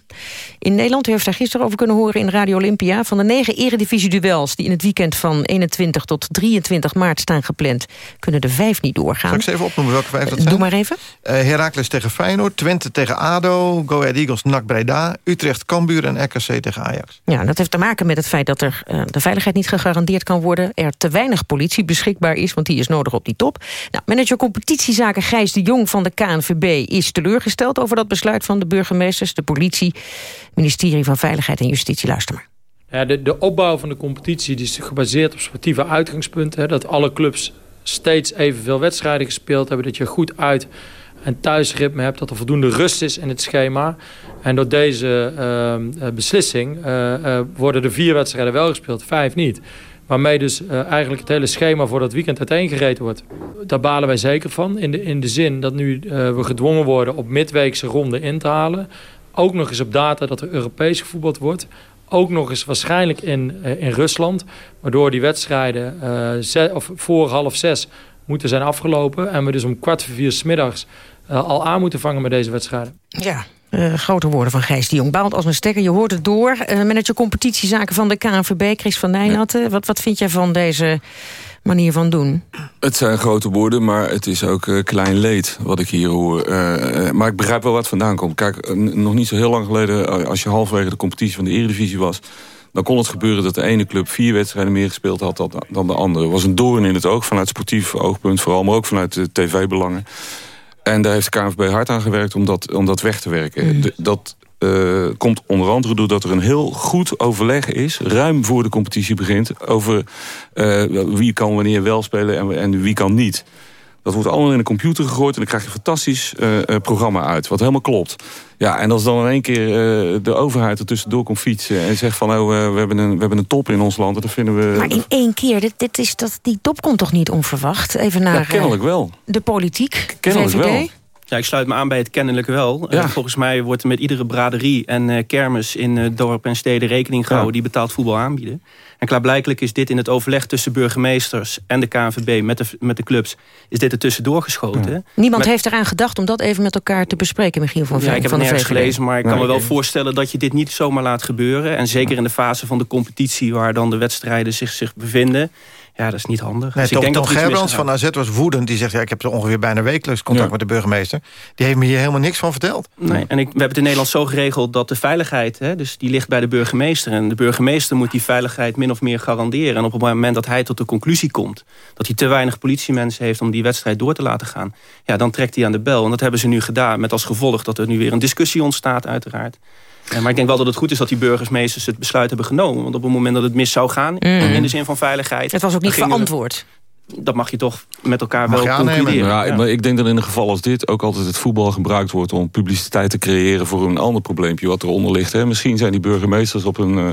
Speaker 3: In Nederland, u heeft daar gisteren over kunnen horen in Radio Olympia... van de negen eredivisie-duels die in het weekend van 21 tot 23 maart staan gepland... kunnen er vijf niet doorgaan.
Speaker 2: Zal ik ze even opnoemen welke vijf dat zijn?
Speaker 3: Doe maar even.
Speaker 2: Eh, Heracles tegen Feyenoord, Twente tegen ADO... Go Ahead Eagles, NAC Breda, Utrecht, Cambuur en RKC tegen Ajax.
Speaker 3: Ja, dat heeft te maken met het feit dat er eh, de veiligheid niet gegarandeerd kan worden. Er te weinig politie beschikbaar is, want die is nodig op die top. Nou, manager competitiezaken Gijs de Jong van de KNVB is teleurgesteld over dat besluit van de burgemeesters, de politie, ministerie van Veiligheid en Justitie. Luister maar.
Speaker 10: Ja, de, de opbouw van de competitie die is gebaseerd op sportieve uitgangspunten. Hè, dat alle clubs steeds evenveel wedstrijden gespeeld hebben. Dat je goed uit- en thuisritme hebt. Dat er voldoende rust is in het schema. En door deze ehm, eh, beslissing eh, eh, worden er vier wedstrijden wel gespeeld, vijf niet. Waarmee dus eigenlijk het hele schema voor dat weekend uiteengereden wordt. Daar balen wij zeker van. In de, in de zin dat nu we gedwongen worden op midweekse ronden in te halen. Ook nog eens op data dat er Europees gevoetbald wordt. Ook nog eens waarschijnlijk in, in Rusland. Waardoor die wedstrijden of voor half zes moeten zijn afgelopen. En we dus om kwart voor vier smiddags al aan moeten vangen met deze wedstrijden.
Speaker 3: Ja, eh, grote woorden van Gijs de Jong. Baalt als een stekker, je hoort het door. Eh, manager competitiezaken van de KNVB, Chris van Nijnatten. Wat, wat vind jij van deze manier van doen?
Speaker 8: Het zijn grote woorden, maar het is ook eh, klein leed wat ik hier hoor. Eh, eh, maar ik begrijp wel wat vandaan komt. Kijk, eh, nog niet zo heel lang geleden, eh, als je halverwege de competitie van de Eredivisie was... dan kon het gebeuren dat de ene club vier wedstrijden meer gespeeld had dan, dan de andere. Het was een doorn in het oog, vanuit sportief oogpunt vooral... maar ook vanuit de tv-belangen. En daar heeft de KNVB hard aan gewerkt om dat, om dat weg te werken. De- dat eh, komt onder andere doordat er een heel goed overleg is... ruim voor de competitie begint... over eh, wie kan wanneer wel spelen en, en wie kan niet. Dat wordt allemaal in een computer gegooid... en dan krijg je een fantastisch uh, programma uit, wat helemaal klopt. Ja, en als dan in één keer uh, de overheid er tussendoor komt fietsen... en zegt van, oh, we, hebben een, we hebben een top in ons land... dan vinden we...
Speaker 3: Maar in één keer, dit, dit is dat, die top komt toch niet onverwacht? Even naar
Speaker 8: ja, kennelijk wel.
Speaker 3: de politiek,
Speaker 8: kennelijk
Speaker 3: VVD?
Speaker 8: wel.
Speaker 9: Ja, ik sluit me aan bij het kennelijk wel.
Speaker 8: Ja.
Speaker 9: Uh, volgens mij wordt er met iedere braderie en uh, kermis in uh, dorp en steden rekening gehouden...
Speaker 8: Ja.
Speaker 9: die betaald voetbal aanbieden. En klaarblijkelijk is dit in het overleg tussen burgemeesters en de KNVB met de, met de clubs... is dit er tussendoor geschoten.
Speaker 8: Ja.
Speaker 3: Niemand
Speaker 9: Maar-
Speaker 3: heeft eraan gedacht om dat even met elkaar te bespreken, Michiel van,
Speaker 9: Ja,
Speaker 3: Veen
Speaker 9: ik heb
Speaker 3: van
Speaker 9: het nergens gelezen, maar ik kan
Speaker 8: Nee,
Speaker 9: me wel voorstellen... dat je dit niet zomaar laat gebeuren. En zeker in de fase van de competitie... waar dan de wedstrijden zich, zich bevinden... ja, dat is niet handig.
Speaker 2: Nee,
Speaker 9: dus ik
Speaker 2: toch,
Speaker 9: denk
Speaker 2: Tom
Speaker 9: dat er iets
Speaker 2: Gerbrands van. AZ was woedend. Die zegt, ja, ik heb zo ongeveer bijna wekelijks contact
Speaker 8: Ja.
Speaker 2: met de burgemeester. Die heeft me hier helemaal niks van verteld.
Speaker 9: Nee, en ik, we hebben het in Nederland zo geregeld dat de veiligheid... Hè, dus die ligt bij de burgemeester. En de burgemeester moet die veiligheid min of meer garanderen. En op het moment dat hij tot de conclusie komt... dat hij te weinig politiemensen heeft om die wedstrijd door te laten gaan... ja, dan trekt hij aan de bel. En dat hebben ze nu gedaan. Met als gevolg dat er nu weer een discussie ontstaat uiteraard. Ja, maar ik denk wel dat het goed is dat die burgemeesters het besluit hebben genomen. Want op het moment dat het mis zou gaan... in de zin van veiligheid...
Speaker 3: Het was ook niet verantwoord.
Speaker 9: Dat mag je toch met elkaar
Speaker 2: Mag
Speaker 9: wel concluderen.
Speaker 8: Ja,
Speaker 9: Ja.
Speaker 8: maar ik denk dat in een geval als dit ook altijd het voetbal gebruikt wordt... om publiciteit te creëren voor een ander probleempje wat eronder ligt. Hè. Misschien zijn die burgemeesters op een... eh,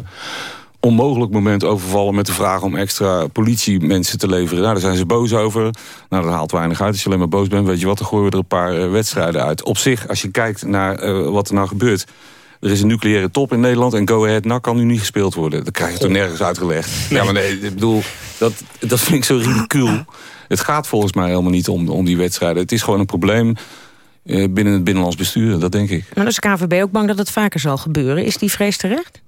Speaker 8: onmogelijk moment overvallen met de vraag om extra politiemensen te leveren. Nou, daar zijn ze boos over. Nou, dat haalt weinig uit. Als je alleen maar boos bent, weet je wat, dan gooien we er een paar eh, wedstrijden uit. Op zich, als je kijkt naar eh, wat er nou gebeurt... Er is een nucleaire top in Nederland en Go Ahead NAC kan nu niet gespeeld worden. Dat krijg je toch nergens uitgelegd. Ja, maar nee, ik bedoel, dat, dat vind ik zo ridicuul. Het gaat volgens mij helemaal niet om, om die wedstrijden. Het is gewoon een probleem eh, binnen het binnenlands bestuur, dat denk ik.
Speaker 3: Maar dan is de KVB ook bang dat het vaker zal gebeuren. Is die vrees terecht?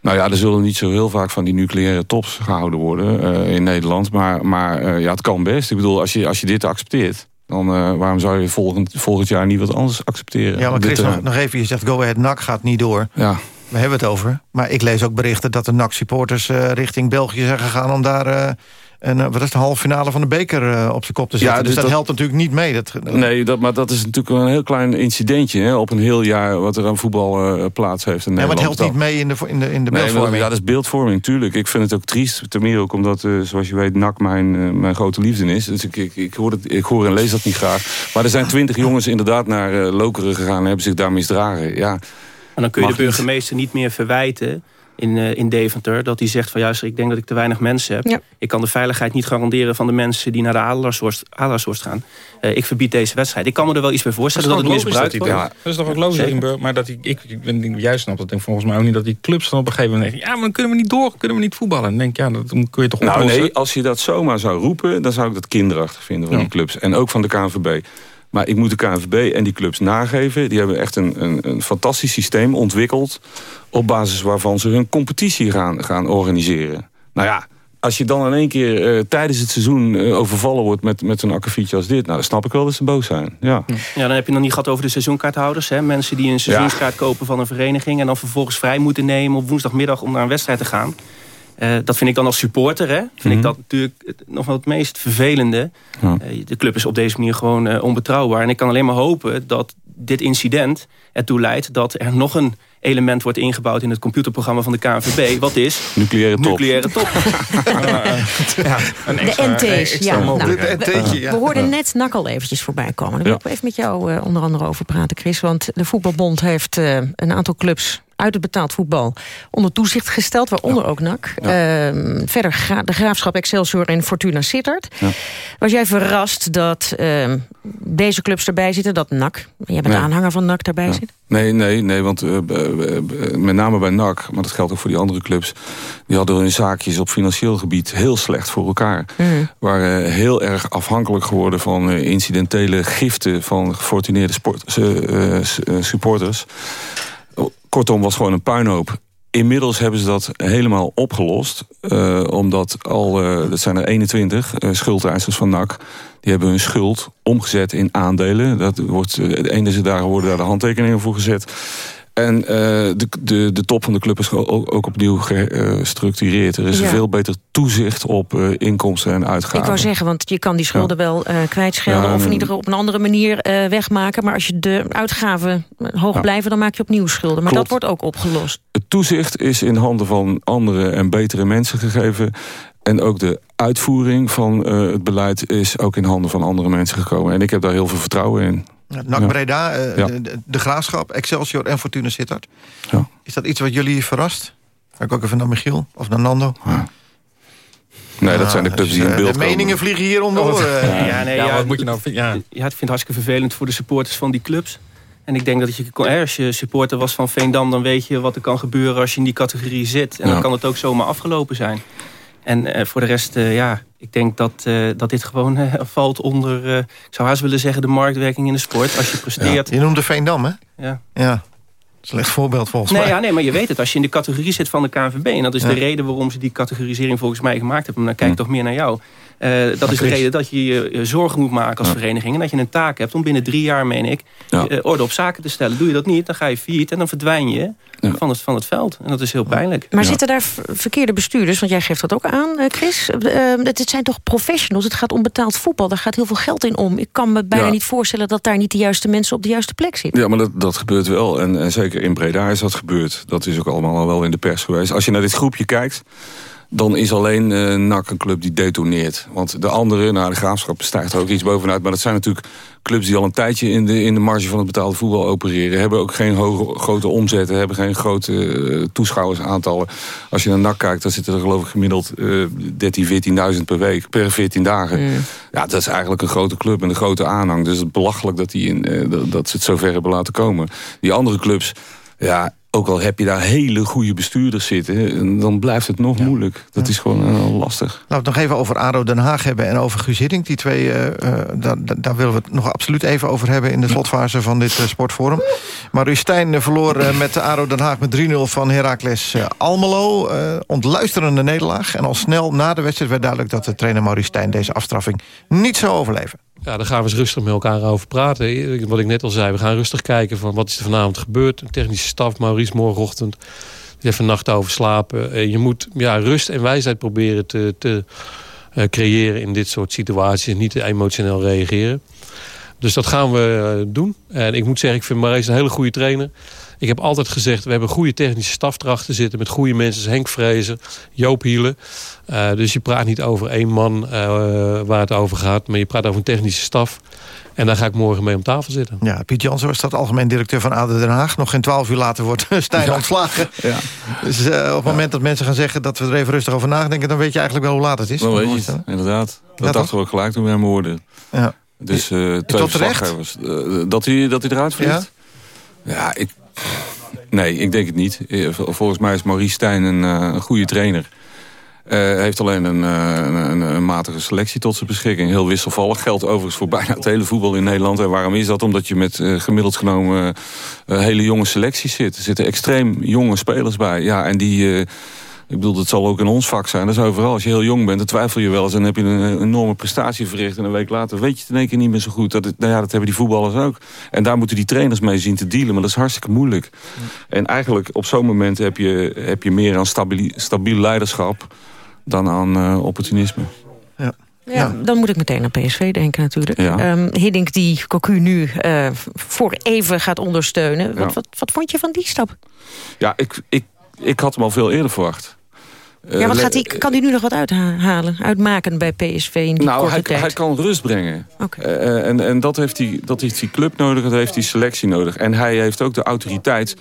Speaker 8: Nou ja, er zullen niet zo heel vaak van die nucleaire tops gehouden worden eh, in Nederland. Maar, maar eh, ja, het kan best. Ik bedoel, als je, als je dit accepteert... dan eh, waarom zou je volgend, volgend jaar niet wat anders accepteren?
Speaker 2: Ja, maar
Speaker 8: dit
Speaker 2: Chris, nog,
Speaker 8: terrein.
Speaker 2: nog even, je zegt Go Ahead NAC gaat niet door.
Speaker 8: Ja,
Speaker 2: We hebben het over. Maar ik lees ook berichten dat de NAC-supporters eh, richting België zijn gegaan... om daar een, eh, wat is de halve finale van de beker eh, op zijn kop te zetten.
Speaker 8: Ja,
Speaker 2: dus,
Speaker 8: dus
Speaker 2: dat,
Speaker 8: dat-
Speaker 2: helpt natuurlijk niet mee. Dat,
Speaker 8: nee, dat, maar dat is natuurlijk een heel klein incidentje... Hè, op een heel jaar wat er aan voetbal eh, plaats heeft in
Speaker 2: Ja, maar het
Speaker 8: Nederland.
Speaker 2: helpt niet mee in de, in de, in de
Speaker 8: Nee,
Speaker 2: beeldvorming.
Speaker 8: ja, dat is beeldvorming, tuurlijk. Ik vind het ook triest. Ten meer ook omdat, eh, zoals je weet, NAC mijn, eh, mijn grote liefde is. Dus ik, ik, ik, hoor het, ik hoor en lees dat niet graag. Maar er zijn twintig jongens inderdaad naar Lokeren gegaan... en hebben zich daar misdragen. Ja,
Speaker 9: En dan kun je
Speaker 8: Mag
Speaker 9: de burgemeester niet meer verwijten in, eh, in Deventer... dat hij zegt van juist, ik denk dat ik te weinig mensen heb.
Speaker 3: Ja.
Speaker 9: Ik kan de veiligheid niet garanderen van de mensen... die naar de Adelaarshorst, gaan. Eh, ik verbied deze wedstrijd. Ik kan me er wel iets bij voorstellen dat,
Speaker 7: toch
Speaker 9: het misbruikt
Speaker 7: dat hij
Speaker 9: wordt.
Speaker 7: dat- Dat is toch ook logisch, dat maar dat hij, ik, ik ben juist snap dat denk ik volgens mij ook niet dat die clubs dan op een gegeven moment zeggen, ja, maar dan kunnen we niet door, kunnen we niet voetballen. En dan denk ik, ja, dat kun je toch
Speaker 8: Nou
Speaker 7: oplossen.
Speaker 8: nee, als je dat zomaar zou roepen... dan zou ik dat kinderachtig vinden van
Speaker 7: Ja.
Speaker 8: die clubs. En ook van de KNVB. Maar ik moet de KNVB en die clubs nageven. Die hebben echt een, een, een fantastisch systeem ontwikkeld... op basis waarvan ze hun competitie gaan, gaan organiseren. Nou ja, als je dan in één keer eh, tijdens het seizoen eh, overvallen wordt... met, met zo'n akkefietje als dit... nou, dan snap ik wel dat ze boos zijn. Ja.
Speaker 9: Ja, dan heb je nog niet gehad over de seizoenkaarthouders. Hè? Mensen die een seizoenskaart kopen van een vereniging... en dan vervolgens vrij moeten nemen op woensdagmiddag om naar een wedstrijd te gaan. Eh, dat vind ik dan als supporter. Hè? Vind ik
Speaker 8: Mhm.
Speaker 9: dat natuurlijk nog wel het meest vervelende.
Speaker 8: Ja.
Speaker 9: Eh, de club is op deze manier gewoon eh, onbetrouwbaar. En ik kan alleen maar hopen dat dit incident ertoe leidt... dat er nog een element wordt ingebouwd in het computerprogramma van de KNVB. Wat is?
Speaker 8: Nucleaire top.
Speaker 9: Nucleaire top.
Speaker 7: Een
Speaker 3: De NT's,
Speaker 7: extra
Speaker 3: ja.
Speaker 2: NT'tje, ja.
Speaker 3: We hoorden net NAC al eventjes voorbij komen. Daar wil ik even met jou eh, onder andere over praten, Chris. Want de Voetbalbond heeft eh, een aantal clubs uit het betaald voetbal onder toezicht gesteld, waaronder ook NAC. Ehm, verder Gra- de Graafschap Excelsior en Fortuna Sittard.
Speaker 8: Ja.
Speaker 3: Was jij verrast dat ehm, deze clubs erbij zitten, dat NAC, jij bent
Speaker 8: Nee.
Speaker 3: aanhanger van NAC, daarbij zit?
Speaker 8: Nee, nee, nee, want eh, b- b- met name bij NAC, maar dat geldt ook voor die andere clubs... die hadden hun zaakjes op financieel gebied heel slecht voor elkaar.
Speaker 3: Mhm.
Speaker 8: Waren heel erg afhankelijk geworden van eh, incidentele giften... van gefortuneerde sport, eh, eh, eh, supporters. Kortom, was gewoon een puinhoop. Inmiddels hebben ze dat helemaal opgelost. eh, omdat al, eh, dat zijn er 21 eh, schuldeisers van NAC... die hebben hun schuld omgezet in aandelen. Dat wordt, de ene dagen worden daar de handtekeningen voor gezet. En eh, de, de, de top van de club is ook, ook opnieuw gestructureerd. Er is
Speaker 3: Ja.
Speaker 8: veel beter toezicht op eh, inkomsten en uitgaven.
Speaker 3: Ik wou zeggen, want je kan die schulden wel eh, kwijtschelden...
Speaker 8: Ja,
Speaker 3: of in ieder geval op een andere manier wegmaken. Maar als je de uitgaven hoog blijven... dan maak je opnieuw schulden. Maar
Speaker 8: Klopt.
Speaker 3: dat wordt ook opgelost.
Speaker 8: Het toezicht is in handen van andere en betere mensen gegeven. En ook de uitvoering van uh, het beleid is ook in handen van andere mensen gekomen. En ik heb daar heel veel vertrouwen in.
Speaker 2: NAC Breda, uh, ja. de, de, Graafschap, Excelsior en Fortuna Sittard.
Speaker 8: Ja.
Speaker 2: Is dat iets wat jullie verrast? Ga ik ook even naar Michiel of naar Nando?
Speaker 8: Ja. Nee, dat zijn de clubs die in beeld
Speaker 2: De meningen vliegen hier om de oren.
Speaker 9: Ja, nee, ja, wat moet je nou vinden? Ja. ja, het vindt hartstikke vervelend voor de supporters van die clubs. En ik denk dat je, als je supporter was van Veendam... dan weet je wat er kan gebeuren als je in die categorie zit. En dan kan het ook zomaar afgelopen zijn. En uh, voor de rest, uh, ja, ik denk dat, uh, dat dit gewoon valt onder... ik zou haast willen zeggen de marktwerking in de sport. Als je presteert...
Speaker 2: Ja. Je noemde Veendam, hè?
Speaker 9: Ja.
Speaker 2: ja. Slecht voorbeeld volgens
Speaker 9: nee,
Speaker 2: mij.
Speaker 9: Ja, nee, maar je weet het. Als je in de categorie zit van de KNVB... en dat is de reden waarom ze die categorisering volgens mij gemaakt hebben... dan kijk ik toch meer naar jou. Uh, dat is de reden dat je je zorgen moet maken als vereniging. En dat je een taak hebt om binnen drie jaar, meen ik... Uh, orde op zaken te stellen. Doe je dat niet, dan ga je failliet en dan verdwijn je van, het, van het veld. En dat is heel pijnlijk.
Speaker 3: Maar zitten daar verkeerde bestuurders? Want jij geeft dat ook aan, uh, Chris. het zijn toch professionals? Het gaat om betaald voetbal. Daar gaat heel veel geld in om. Ik kan me bijna niet voorstellen dat daar niet de juiste mensen op de juiste plek zitten.
Speaker 8: Ja, maar dat, dat gebeurt wel. En, en zeker in Breda is dat gebeurd. Dat is ook allemaal al wel in de pers geweest. Als je naar dit groepje kijkt dan is alleen uh, NAC een club die detoneert. Want de andere, nou de Graafschap stijgt er ook iets bovenuit... maar dat zijn natuurlijk clubs die al een tijdje in de, in de marge van het betaalde voetbal opereren. Hebben ook geen hoge, grote omzetten, hebben geen grote uh, toeschouwersaantallen. Als je naar NAC kijkt, dan zitten er geloof ik gemiddeld uh, 13, 14.000 per week, per 14 dagen. Mm. Ja, dat is eigenlijk een grote club met een grote aanhang. Dus het is belachelijk dat, die in, uh, dat ze het zover hebben laten komen. Die andere clubs, ja, ook al heb je daar hele goede bestuurders zitten... dan blijft het nog moeilijk. Dat is gewoon uh, lastig.
Speaker 2: Laten we het nog even over ADO Den Haag hebben en over Guus Hiddink. Die twee, uh, uh, daar, daar, willen we het nog absoluut even over hebben... in de slotfase van dit sportforum. Maar Stijn verloor met ADO Den Haag met 3-0 van Heracles Almelo. ontluisterende nederlaag. En al snel na de wedstrijd werd duidelijk... dat de trainer Maurice Stijn deze afstraffing niet zou overleven.
Speaker 11: Ja, daar gaan we eens rustig met elkaar over praten. Wat ik net al zei, we gaan rustig kijken van wat is er vanavond gebeurd. De technische staf, Maurice, morgenochtend. Even nacht over slapen. Je moet ja, rust en wijsheid proberen te, te uh, creëren in dit soort situaties. Niet emotioneel reageren. Dus dat gaan we uh, doen. En ik moet zeggen, ik vind Maurice een hele goede trainer. Ik heb altijd gezegd, we hebben een goede technische staf erachter zitten... met goede mensen, Henk Vrezen, Joop Hielen. Uh, dus je praat niet over één man uh, waar het over gaat... maar je praat over een technische staf. En daar ga ik morgen mee om tafel zitten.
Speaker 2: Ja, Piet Jansen was dat algemeen directeur van ADO Den Haag. Nog geen twaalf uur later wordt Stijn ja. ontslagen. Ja. Dus uh, op het moment dat mensen gaan zeggen... dat we er even rustig over nadenken... dan weet je eigenlijk wel hoe laat het is.
Speaker 8: Dan weet je het, inderdaad. Dat ja, dachten we ook gelijk toen we hem hoorden. Ja. Dus uh, twee verslaggevers. Uh, dat, hij, dat hij eruit vliegt? Ja, ja ik, Nee, ik denk het niet. Eh, volgens mij is Maurice Stijn een, een goede trainer. Hij uh, heeft alleen een, een, een, matige selectie tot zijn beschikking. Heel wisselvallig. Geldt overigens voor bijna het hele voetbal in Nederland. En waarom is dat? Omdat je met gemiddeld genomen hele jonge selecties zit. Er zitten extreem jonge spelers bij. Ja, en die ik bedoel, dat zal ook in ons vak zijn. Dat is overal. Als je heel jong bent, dan twijfel je wel eens. En dan heb je een enorme prestatie verricht. En een week later weet je het in één keer niet meer zo goed. Dat, nou ja, dat hebben die voetballers ook. En daar moeten die trainers mee zien te dealen. Maar dat is hartstikke moeilijk. En eigenlijk op zo'n moment heb je, heb je meer aan stabiel, stabiel leiderschap... dan aan uh, opportunisme.
Speaker 3: Ja. Ja, dan moet ik meteen aan PSV denken natuurlijk. Ja. Um, Hiddink die Cocu nu uh, voor even gaat ondersteunen. Wat, ja. wat, wat vond je van die stap?
Speaker 8: Ja, ik, ik ik had hem al veel eerder verwacht.
Speaker 3: Ja, wat gaat hij, kan hij nu nog wat uithalen, uitmaken bij PSV in die
Speaker 8: nou,
Speaker 3: korte
Speaker 8: hij,
Speaker 3: tijd?
Speaker 8: hij kan rust brengen. Okay. Uh, en en dat, heeft die, dat heeft die club nodig, dat heeft die selectie nodig. En hij heeft ook de autoriteit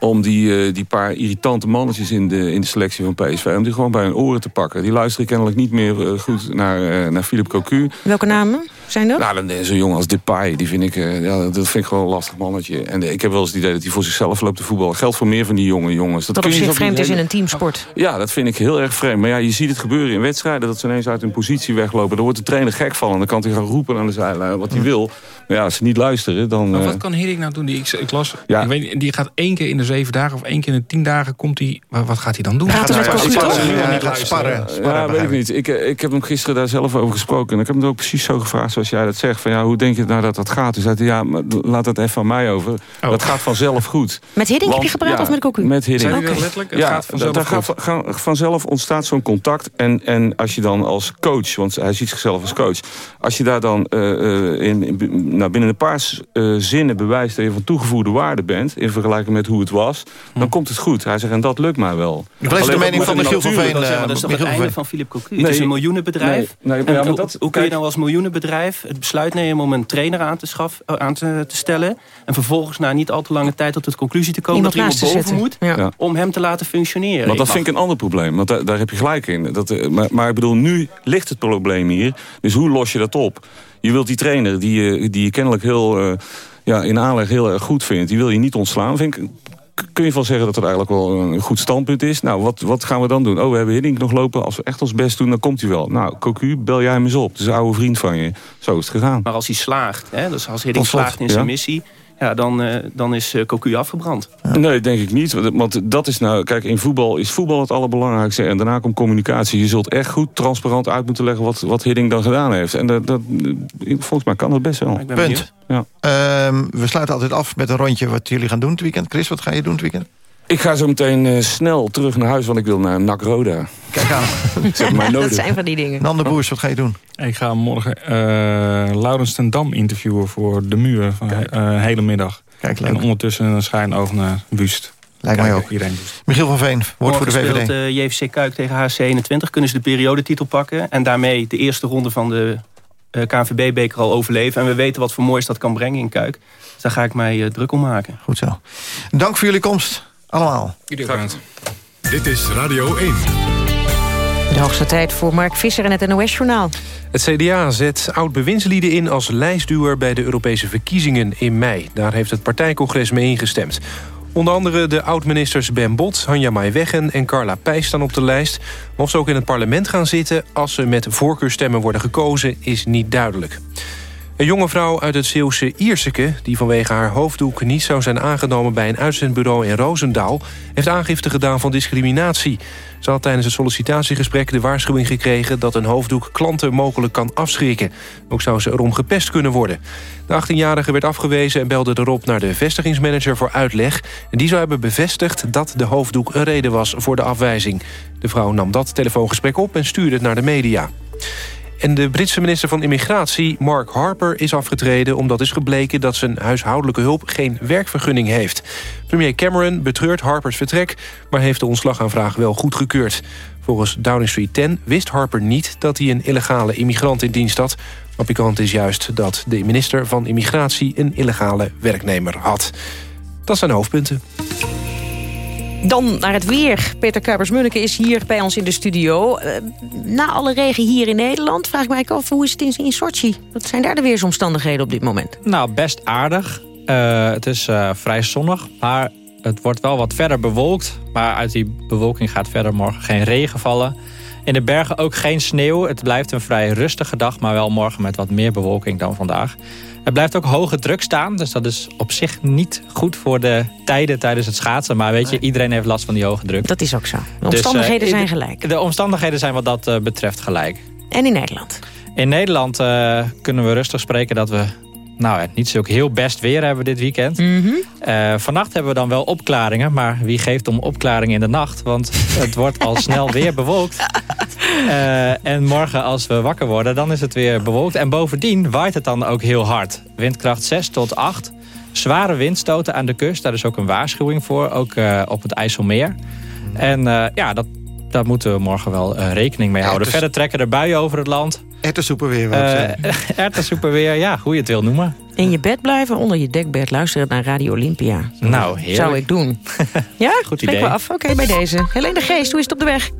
Speaker 8: om die, uh, die paar irritante mannetjes in de, in de selectie van PSV... om die gewoon bij hun oren te pakken. Die luisteren kennelijk niet meer uh, goed naar, uh, naar Philippe Cocu.
Speaker 3: Welke namen zijn dat?
Speaker 8: Nou, dan zo'n jongen als Depay, die vind ik, ja, dat vind ik gewoon een lastig mannetje. En ik heb wel eens het idee dat hij voor zichzelf loopt te voetballen. Geldt voor meer van die jonge jongens.
Speaker 3: Dat, dat op zich vreemd is in een teamsport.
Speaker 8: Ja, dat vind ik heel erg vreemd. Maar ja, je ziet het gebeuren in wedstrijden... dat ze ineens uit hun positie weglopen. Dan wordt de trainer gek van en dan kan hij gaan roepen aan de zijlijn wat hij wil. Maar ja, als ze niet luisteren, dan...
Speaker 7: Maar wat kan Hiddink nou doen? Die, ik, ik las, ja. ik weet, die gaat één keer in de zeven dagen of één keer in de tien dagen komt hij... Wat gaat hij dan doen?
Speaker 3: Praten met
Speaker 8: ja,
Speaker 2: ja, ja, sparren.
Speaker 8: Ja, weet ik niet. Ik, ik heb hem gisteren daar zelf over gesproken. En ik heb hem ook precies zo gevraagd zoals jij dat zegt. Van, ja, hoe denk je nou dat dat gaat? Toen zei hij, ja, maar laat het even van mij over. Oh. Dat gaat vanzelf goed.
Speaker 3: Met Hiddink heb je gepraat of met Cocu?
Speaker 8: Met Hiddink.
Speaker 7: Okay. letterlijk? Het ja, gaat vanzelf daar
Speaker 8: gaat, vanzelf ontstaat zo'n contact. En, en als je dan als coach, want hij ziet zichzelf als coach... als je daar dan uh, in, in, nou, binnen een paar uh, zinnen bewijst... dat je van toegevoegde waarde bent... in vergelijking met hoe het was was, dan komt het goed. Hij zegt, en dat lukt mij wel.
Speaker 2: Wat is de mening van Michiel van Veen?
Speaker 9: Dat,
Speaker 2: eh,
Speaker 9: dat is toch het
Speaker 2: van
Speaker 9: einde van Philip Cocu.
Speaker 8: Nee,
Speaker 9: het is een miljoenenbedrijf.
Speaker 8: nee, nee,
Speaker 9: En
Speaker 8: ja, maar
Speaker 9: hoe-
Speaker 8: dat-
Speaker 9: hoe kun je nou als miljoenenbedrijf het besluit nemen om een trainer aan te, schaf, eh, aan te, te stellen... en vervolgens na niet al te lange tijd tot de conclusie te komen...
Speaker 3: Iemand
Speaker 9: dat er iemand boven moet
Speaker 3: zetten. Ja.
Speaker 8: Ja.
Speaker 9: om hem te laten functioneren.
Speaker 8: Want dat vind ik een ander probleem. Want daar, daar heb je gelijk in. Dat, eh, maar, maar ik bedoel, nu ligt het probleem hier. Dus hoe los je dat op? Je wilt die trainer, die je, die je kennelijk heel, eh, ja, in aanleg heel erg goed vindt... die wil je niet ontslaan. Vind ik, kun je van zeggen dat het eigenlijk wel een goed standpunt is? Nou, wat, wat gaan we dan doen? Oh, we hebben Hiddink nog lopen. Als we echt ons best doen, dan komt hij wel. Nou, Cocu, bel jij hem eens op. Het is een oude vriend van je. Zo is het gegaan.
Speaker 9: Maar als hij slaagt, hè, dus als Hiddink slaagt in zijn
Speaker 8: ja.
Speaker 9: missie... Ja, dan, eh, dan is eh, Cocu afgebrand.
Speaker 8: Nee, denk ik niet. Want- Want dat is nou... Kijk, in voetbal is voetbal het allerbelangrijkste. En daarna komt communicatie. Je zult echt goed transparant uit moeten leggen... wat, wat Hiddink dan gedaan heeft. En dat, dat, volgens mij kan dat best wel.
Speaker 2: Punt.
Speaker 8: Ja.
Speaker 2: Ehm, we sluiten altijd af met een rondje wat jullie gaan doen het weekend. Chris, wat ga je doen het weekend?
Speaker 8: Ik ga zo meteen eh, snel terug naar huis... want ik wil naar NAC Roda.
Speaker 2: Kijk aan.
Speaker 8: Zeg maar
Speaker 3: Dat
Speaker 8: nodig.
Speaker 3: zijn van die dingen.
Speaker 2: Nan de Boers, wat ga je doen?
Speaker 7: Ik ga morgen uh, Laurens ten Dam interviewen voor De Muur. Van uh, hele middag.
Speaker 2: Kijk, leuk.
Speaker 7: En ondertussen een schijn over naar Wust.
Speaker 2: Lijkt mij ook.
Speaker 7: Iedereen.
Speaker 2: Michiel van Veen, woord voor de
Speaker 9: Morgen
Speaker 2: VVD.
Speaker 9: speelt uh, JVC Kuik tegen HC 21. Kunnen ze de periodetitel pakken. En daarmee de eerste ronde van de KNVB-beker al overleven. En we weten wat voor moois dat kan brengen in Kuik. Dus daar ga ik mij druk om maken.
Speaker 2: Goed zo. Dank voor jullie komst. Allemaal.
Speaker 1: Dit is Radio 1.
Speaker 3: De hoogste tijd voor Mark Visser en het NOS-journaal.
Speaker 4: Het CDA zet oud-bewindslieden in als lijstduwer bij de Europese verkiezingen in mei. Daar heeft het partijcongres mee ingestemd. Onder andere de oud-ministers Ben Bot, Hanja Maaiweggen en Carla Pijs staan op de lijst. Maar of ze ook in het parlement gaan zitten als ze met voorkeurstemmen worden gekozen is niet duidelijk. Een jonge vrouw uit het Zeeuwse Ierseke... die vanwege haar hoofddoek niet zou zijn aangenomen... bij een uitzendbureau in Roosendaal... heeft aangifte gedaan van discriminatie. Ze had tijdens het sollicitatiegesprek de waarschuwing gekregen... dat een hoofddoek klanten mogelijk kan afschrikken. Ook zou ze erom gepest kunnen worden. De 18-jarige werd afgewezen en belde erop naar de vestigingsmanager voor uitleg. Die zou hebben bevestigd dat de hoofddoek een reden was voor de afwijzing. De vrouw nam dat telefoongesprek op en stuurde het naar de media. En de Britse minister van Immigratie, Mark Harper, is afgetreden... omdat is gebleken dat zijn huishoudelijke hulp geen werkvergunning heeft. Premier Cameron betreurt Harpers vertrek... maar heeft de ontslagaanvraag wel goedgekeurd. Volgens Downing Street 10 wist Harper niet dat hij een illegale immigrant in dienst had. Maar pikant is juist dat de minister van Immigratie... een illegale werknemer had. Dat zijn hoofdpunten.
Speaker 3: Dan naar het weer. Peter Kuipers-Munneke is hier bij ons in de studio. Uh, na alle regen hier in Nederland vraag ik mij af... hoe is het in, in Sochi? Wat zijn daar de weersomstandigheden op dit moment?
Speaker 12: Nou, best aardig. Uh, het is uh, vrij zonnig, maar het wordt wel wat verder bewolkt. Maar uit die bewolking gaat verder morgen geen regen vallen. In de bergen ook geen sneeuw. Het blijft een vrij rustige dag, maar wel morgen met wat meer bewolking dan vandaag. Er blijft ook hoge druk staan, dus dat is op zich niet goed voor de tijden tijdens het schaatsen. Maar weet je, iedereen heeft last van die hoge druk.
Speaker 3: Dat is ook zo. De omstandigheden dus, uh, zijn gelijk.
Speaker 12: De omstandigheden zijn wat dat uh, betreft gelijk.
Speaker 3: En in Nederland?
Speaker 12: In Nederland uh, kunnen we rustig spreken dat we nou, niet zo heel best weer hebben dit weekend.
Speaker 3: Mm
Speaker 12: -hmm. uh, vannacht hebben we dan wel opklaringen. Maar wie geeft om opklaringen in de nacht? Want het wordt al snel weer bewolkt. Uh, en morgen als we wakker worden, dan is het weer bewolkt. En bovendien waait het dan ook heel hard. Windkracht 6 tot 8. Zware windstoten aan de kust. Daar is ook een waarschuwing voor. Ook uh, op het IJsselmeer. En ja, dat, daar moeten we morgen wel rekening mee houden. Verder trekken er buien over het land.
Speaker 2: Ertessoepen weer, wou ik
Speaker 12: weer, ja, hoe je het wil noemen.
Speaker 3: In je bed blijven, onder je dekbed luisteren naar Radio Olympia.
Speaker 12: Nou, heerlijk.
Speaker 3: Zou ik doen. ja,
Speaker 12: goed
Speaker 3: idee.
Speaker 12: idee.
Speaker 3: we af. Oké, okay, bij deze. Helene de Geest, hoe is het op de weg?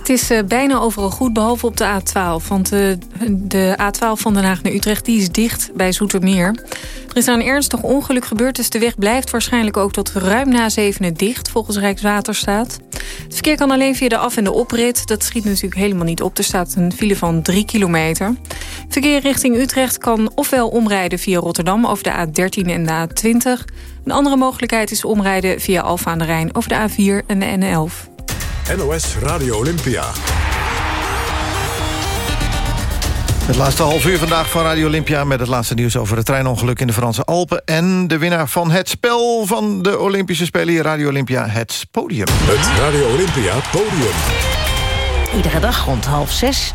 Speaker 13: Het is uh, bijna overal goed, behalve op de A12. Want uh, de A12 van Den Haag naar Utrecht die is dicht bij Zoetermeer. Er is een ernstig ongeluk gebeurd... dus de weg blijft waarschijnlijk ook tot ruim na zevenen dicht... volgens Rijkswaterstaat. Het verkeer kan alleen via de af- en de oprit. Dat schiet natuurlijk helemaal niet op. Er staat een file van 3 kilometer. Verkeer richting Utrecht kan ofwel omrijden via Rotterdam... over de A13 en de A20. Een andere mogelijkheid is omrijden via Alfa aan de Rijn... over de A4 en de N11.
Speaker 1: NOS Radio Olympia.
Speaker 2: Het laatste half uur vandaag van Radio Olympia... met het laatste nieuws over het treinongeluk in de Franse Alpen... en de winnaar van het spel van de Olympische Spelen hier Radio Olympia, het podium.
Speaker 1: Het Radio Olympia podium.
Speaker 3: Iedere dag rond half zes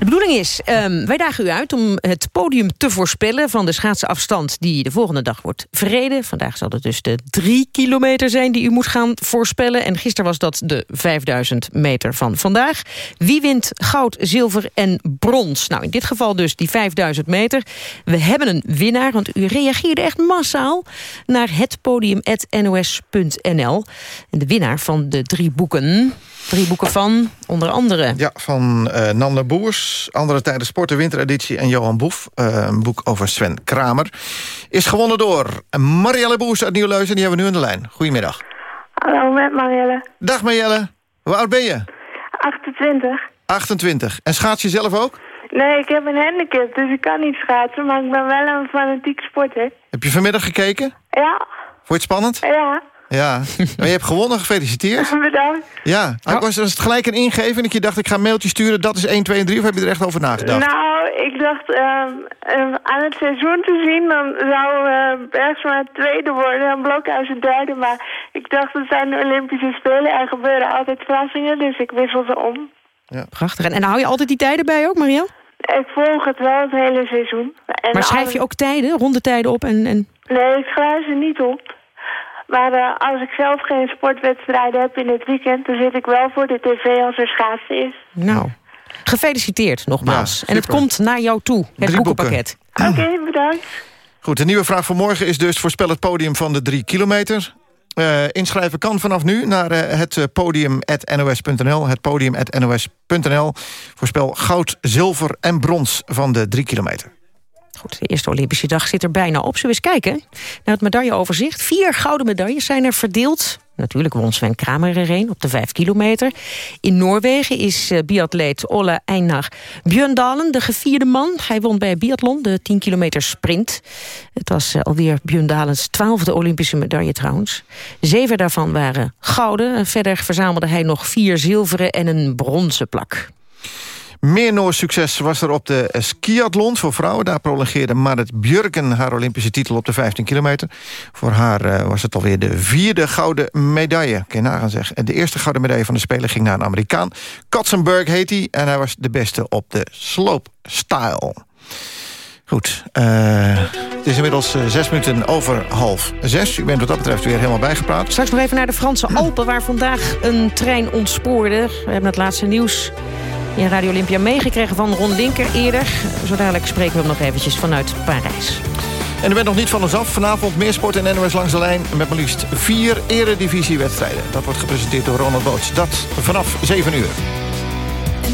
Speaker 3: De bedoeling is, um, wij dagen u uit om het podium te voorspellen... van de schaatsafstand die de volgende dag wordt verreden. Vandaag zal het dus de drie kilometer zijn die u moet gaan voorspellen. En gisteren was dat de 5000 meter van vandaag. Wie wint goud, zilver en brons? Nou, in dit geval dus die 5000 meter. We hebben een winnaar, want u reageerde echt massaal... naar het podium.nos.nl. En de winnaar van de drie boeken... Drie boeken van, onder andere...
Speaker 2: Ja, van uh, Nanda Boers, Andere Tijden Sport, de wintereditie... en Johan Boef, uh, een boek over Sven Kramer. Is gewonnen door Marielle Boers uit Nieuw-Leuzen. Die hebben we nu aan de lijn. Goedemiddag.
Speaker 14: Hallo, met Marielle.
Speaker 2: Dag Marielle. Hoe oud ben je?
Speaker 14: 28.
Speaker 2: 28. En schaats je zelf ook?
Speaker 14: Nee, ik heb een handicap, dus ik kan niet schaatsen. Maar ik ben wel een fanatiek sporter.
Speaker 2: Heb je vanmiddag gekeken?
Speaker 14: Ja.
Speaker 2: Vond je het spannend?
Speaker 14: Ja.
Speaker 2: Ja, maar je hebt gewonnen, gefeliciteerd.
Speaker 14: Bedankt.
Speaker 2: Ja, oh. was, was het gelijk een ingeven dat je dacht... ik ga een mailtje sturen, dat is 1, 2 en 3... of heb je er echt over nagedacht?
Speaker 14: Nou, ik dacht uh, uh, aan het seizoen te zien... dan zou uh, Bergsma tweede worden en Blokhuis een derde. Maar ik dacht, het zijn de Olympische Spelen... en gebeuren altijd verrassingen, dus ik wissel ze om.
Speaker 3: Ja. Prachtig. En, en hou je altijd die tijden bij ook, Marielle?
Speaker 14: Ik volg het wel het hele seizoen.
Speaker 3: En maar schrijf je ook tijden, rondetijden op? En, en...
Speaker 14: Nee, ik schrijf ze niet op. Maar uh, als ik zelf geen sportwedstrijden heb in het weekend... dan zit ik wel voor de tv als er schaatsen is.
Speaker 3: Nou, gefeliciteerd nogmaals. Ja, en het komt naar jou toe, het drie boekenpakket.
Speaker 14: Oké, okay, bedankt.
Speaker 2: Goed, de nieuwe vraag voor morgen is dus... voorspel het podium van de drie kilometer. Uh, inschrijven kan vanaf nu naar uh, het podium.nos.nl. Het podium.nos.nl. Voorspel goud, zilver en brons van de drie kilometer.
Speaker 3: Goed, de eerste Olympische dag zit er bijna op. Zullen we eens kijken naar het medailleoverzicht. Vier gouden medailles zijn er verdeeld. Natuurlijk won Sven Kramer er een op de vijf kilometer. In Noorwegen is uh, biatleet Olle Einar Björndalen de gevierde man. Hij won bij biathlon de 10 kilometer sprint. Het was uh, alweer Björndalens twaalfde Olympische medaille trouwens. Zeven daarvan waren gouden. Verder verzamelde hij nog vier zilveren en een bronzen plak.
Speaker 2: Meer Noors succes was er op de skiathlon voor vrouwen. Daar prolongeerde Marit Björken haar Olympische titel op de 15 kilometer. Voor haar uh, was het alweer de vierde gouden medaille. Kun je nagaan zeg. En de eerste gouden medaille van de Spelen ging naar een Amerikaan. Katzenberg heet hij. En hij was de beste op de slopestyle. Goed, uh, het is inmiddels uh, zes minuten over half zes. U bent wat dat betreft weer helemaal bijgepraat.
Speaker 3: Straks nog even naar de Franse Alpen... waar vandaag een trein ontspoorde. We hebben het laatste nieuws in Radio Olympia meegekregen van Ron Linker eerder. Zo dadelijk spreken we hem nog eventjes vanuit Parijs.
Speaker 2: En u bent nog niet van ons af. Vanavond meer sport en NOS langs de lijn... met maar liefst vier eredivisiewedstrijden. Dat wordt gepresenteerd door Ronald Boots. Dat vanaf 7 uur.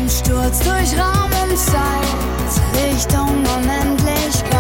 Speaker 15: Een Sturz durch Raum und Zeit, Richtung Unendlichkeit.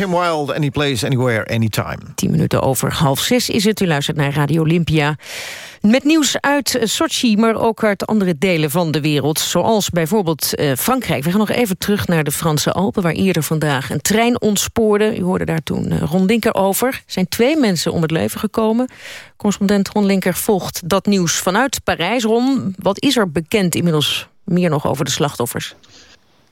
Speaker 2: Kim Wilde, Any Place, Anywhere, Anytime.
Speaker 3: Tien minuten over half zes is het. U luistert naar Radio Olympia. Met nieuws uit Sochi, maar ook uit andere delen van de wereld. Zoals bijvoorbeeld eh, Frankrijk. We gaan nog even terug naar de Franse Alpen... waar eerder vandaag een trein ontspoorde. U hoorde daar toen uh, Ron Linker over. Er zijn twee mensen om het leven gekomen. Correspondent Ron Linker volgt dat nieuws vanuit Parijs. Ron, wat is er bekend inmiddels meer nog over de slachtoffers?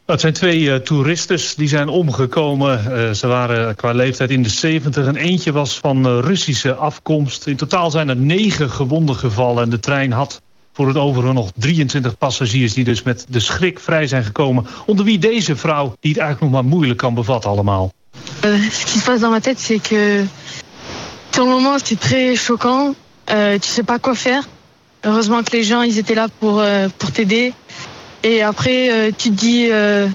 Speaker 16: Het zijn twee uh, toeristes die zijn omgekomen. Uh, ze waren qua leeftijd in de 70 en eentje was van uh, Russische afkomst. In totaal zijn er negen gewonden gevallen en de trein had voor het overige nog 23 passagiers... die dus met de schrik vrij zijn gekomen. Onder wie deze vrouw die het eigenlijk nog maar moeilijk kan bevatten allemaal.
Speaker 17: ce qui se passe dans ma tête, c'est que... Sur moment, c'est très choquant. tu sais pas quoi faire. Heureusement que les gens, ils étaient là pour, pour t'aider... Et après, euh, tu te dis, euh,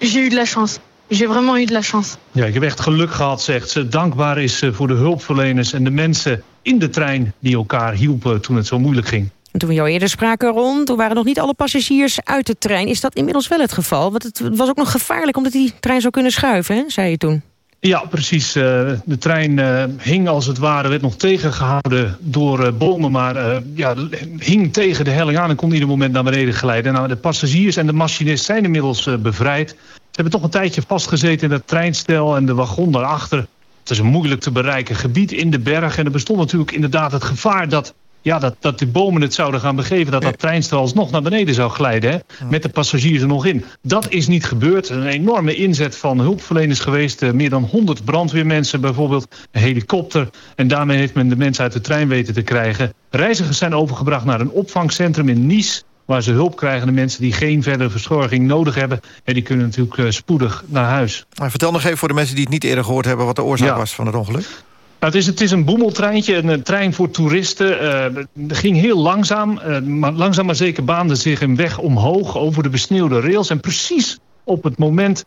Speaker 17: j'ai eu de la chance. J'ai vraiment eu de la chance.
Speaker 16: Ja, ik heb echt geluk gehad, zegt ze. Dankbaar is ze voor de hulpverleners en de mensen in de trein... die elkaar hielpen toen het zo moeilijk ging.
Speaker 3: Toen we jou eerder spraken, Ron, toen waren nog niet alle passagiers uit de trein. Is dat inmiddels wel het geval? Want het was ook nog gevaarlijk omdat die trein zou kunnen schuiven, hè? zei je toen.
Speaker 16: Ja, precies. Uh, de trein uh, hing als het ware, werd nog tegengehouden door uh, bomen... maar ja, hing tegen de helling aan en kon ieder moment naar beneden glijden. Nou, de passagiers en de machinist zijn inmiddels bevrijd. Ze hebben toch een tijdje vastgezeten in het treinstel en de wagon daarachter. Het is een moeilijk te bereiken gebied in de berg. En er bestond natuurlijk inderdaad het gevaar dat ja, dat, dat de bomen het zouden gaan begeven... dat dat treinstel alsnog naar beneden zou glijden. Hè? Met de passagiers er nog in. Dat is niet gebeurd. Een enorme inzet van hulpverleners geweest. Uh, meer dan 100 brandweermensen bijvoorbeeld. Een helikopter. En daarmee heeft men de mensen uit de trein weten te krijgen. Reizigers zijn overgebracht naar een opvangcentrum in Nice waar ze hulp krijgen. De mensen die geen verdere verzorging nodig hebben... Ja, die kunnen natuurlijk uh, spoedig naar huis.
Speaker 2: Maar vertel nog even voor de mensen die het niet eerder gehoord hebben... wat de oorzaak ja. was van het ongeluk.
Speaker 16: Nou, het, is, het is een boemeltreintje, een, een trein voor toeristen. Uh, ging heel langzaam, uh, maar langzaam maar zeker baande zich een weg omhoog over de besneeuwde rails. En precies op het moment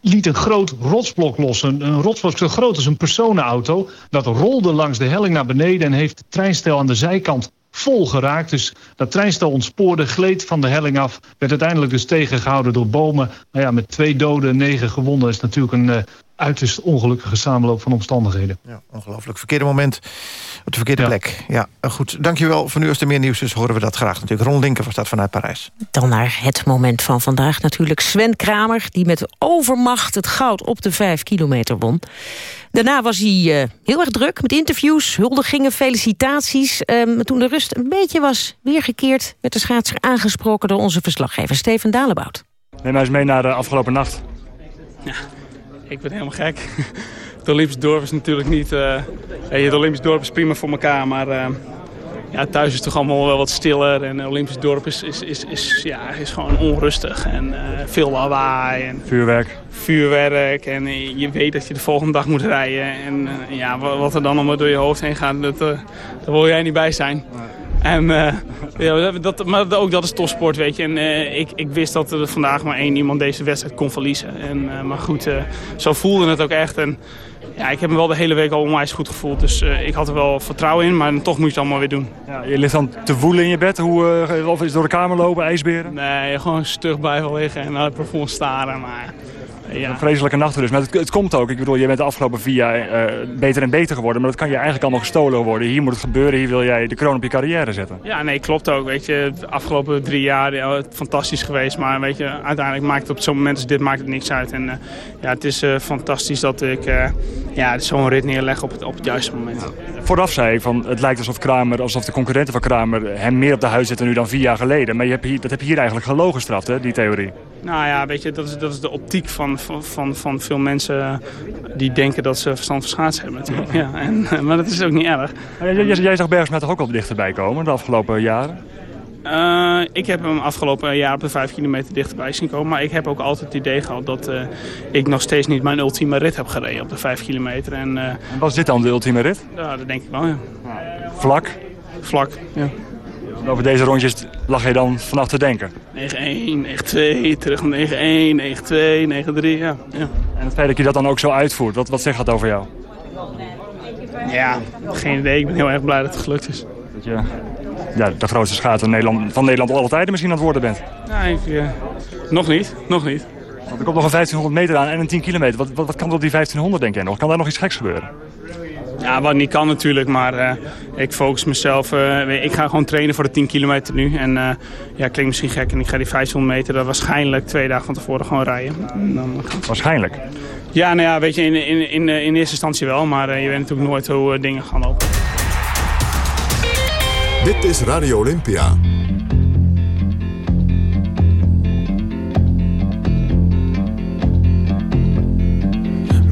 Speaker 16: liet een groot rotsblok los. Een, rotsblok zo groot als een personenauto. Dat rolde langs de helling naar beneden en heeft het treinstel aan de zijkant vol geraakt. Dus dat treinstel ontspoorde, gleed van de helling af. Werd uiteindelijk dus tegengehouden door bomen. Nou ja, met twee doden en negen gewonden is natuurlijk een... Uiterst ongelukkige samenloop van omstandigheden.
Speaker 2: Ja, ongelooflijk. Verkeerde moment op de verkeerde ja. plek. Ja, goed. Dankjewel. Voor nu als er meer nieuws is, horen we dat graag natuurlijk. Ron Linker was dat vanuit Parijs.
Speaker 3: Dan naar het moment van vandaag natuurlijk. Sven Kramer, die met overmacht het goud op de vijf kilometer won. Daarna was hij uh, heel erg druk met interviews, huldigingen, felicitaties. Um, toen de rust een beetje was weergekeerd... werd de schaatser aangesproken door onze verslaggever Steven Dalebout.
Speaker 18: Neem mij eens mee naar de afgelopen nacht.
Speaker 19: Ja, ik ben helemaal gek. Het Olympisch dorp is natuurlijk niet... Uh, het Olympisch dorp is prima voor elkaar, maar... Uh, ja, thuis is het toch allemaal wel wat stiller. En het Olympisch dorp is, is, is, is, ja, is gewoon onrustig. En uh, veel lawaai. En
Speaker 18: vuurwerk.
Speaker 19: Vuurwerk. En je weet dat je de volgende dag moet rijden. En ja, wat er dan allemaal door je hoofd heen gaat, dat, daar wil jij niet bij zijn. En, uh, ja, dat, maar ook dat is topsport, weet je. En uh, ik, ik wist dat er vandaag maar één iemand deze wedstrijd kon verliezen. En, uh, maar goed, zo voelde het ook echt. En ja, ik heb me wel de hele week al onwijs goed gevoeld. Dus ik had er wel vertrouwen in, maar toch moet je het allemaal weer doen.
Speaker 18: Ja, je ligt dan te woelen in je bed? Hoe, of is het door de kamer lopen, ijsberen?
Speaker 19: Nee, gewoon stug blijven liggen en naar het plafond staren. Maar
Speaker 18: ja. Een vreselijke nacht dus. Maar het, het, komt ook. Ik bedoel, je bent de afgelopen vier jaar uh, beter en beter geworden. Maar dat kan je eigenlijk allemaal gestolen worden. Hier moet het gebeuren. Hier wil jij de kroon op je carrière zetten.
Speaker 19: Ja, nee, klopt ook. Weet je, de afgelopen drie jaar ja, fantastisch geweest. Maar weet je, uiteindelijk maakt het op zo'n moment als dit maakt het niks uit. En uh, ja, het is uh, fantastisch dat ik ja, zo'n rit neerleg op het, op het juiste moment.
Speaker 18: Ja. Vooraf zei ik van, het lijkt alsof Kramer, alsof de concurrenten van Kramer hem meer op de huis zitten nu dan vier jaar geleden. Maar je hebt hier, dat heb je hier eigenlijk gelogen gestraft, hè, die theorie.
Speaker 19: Nou ja, weet je, dat is, dat is de optiek van, van, van veel mensen die denken dat ze verstand van schaatsen hebben natuurlijk. Ja, en, maar dat is ook niet erg.
Speaker 18: Jij, jij zag Bergsma toch ook al dichterbij komen de afgelopen jaren?
Speaker 19: Uh, ik heb hem afgelopen jaar op de 5 kilometer dichterbij zien komen. Maar ik heb ook altijd het idee gehad dat uh, ik nog steeds niet mijn ultieme rit heb gereden op de 5 kilometer. En, uh,
Speaker 18: en was dit dan de ultieme rit?
Speaker 19: Ja, dat denk ik wel, ja.
Speaker 18: Vlak?
Speaker 19: Vlak, ja.
Speaker 18: Over deze rondjes lag je dan vanaf te denken?
Speaker 19: 9-1, 9-2, terug naar 9-1, 9-2, 9-3, ja, ja.
Speaker 18: En het feit dat je dat dan ook zo uitvoert, wat, wat zegt dat over jou?
Speaker 19: Ja, geen idee. Ik ben heel erg blij dat het gelukt is.
Speaker 18: Dat je ja, de grootste schaatser van Nederland, van Nederland alle tijden misschien aan het worden bent?
Speaker 19: Nee, ik, uh, nog niet. Nog niet.
Speaker 18: Want er komt nog een 1500 meter aan en een 10 kilometer. Wat, wat, wat kan er op die 1500 denk jij nog? Kan daar nog iets geks gebeuren?
Speaker 19: Ja, wat niet kan natuurlijk, maar eh, ik focus mezelf. eh, ik ga gewoon trainen voor de 10 kilometer nu. En eh, ja, klinkt misschien gek. En ik ga die 1500 meter dan waarschijnlijk twee dagen van tevoren gewoon rijden. En dan gaat-
Speaker 18: Waarschijnlijk?
Speaker 19: Ja, nou ja, weet je, in, in, in, in eerste instantie wel. Maar je weet natuurlijk nooit hoe dingen gaan lopen.
Speaker 1: Dit is Radio Olympia.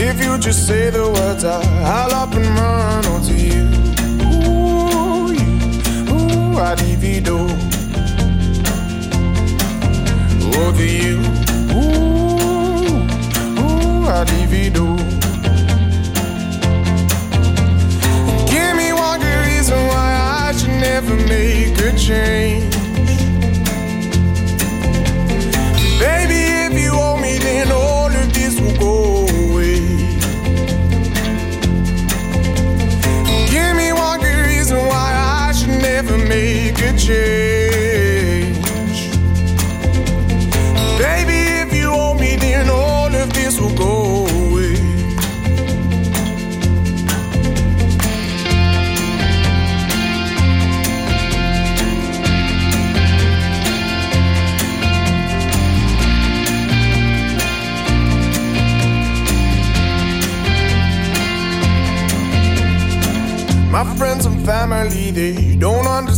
Speaker 20: If you just say the words, I, I'll up and run onto you. Ooh, you, ooh, I divido. Over you, ooh, ooh, I divido. Give me one good reason why I should never make a change. Baby, if you owe me, then all make a change. Baby, if you owe me, then all of this will go away. My friends and family, they don't understand.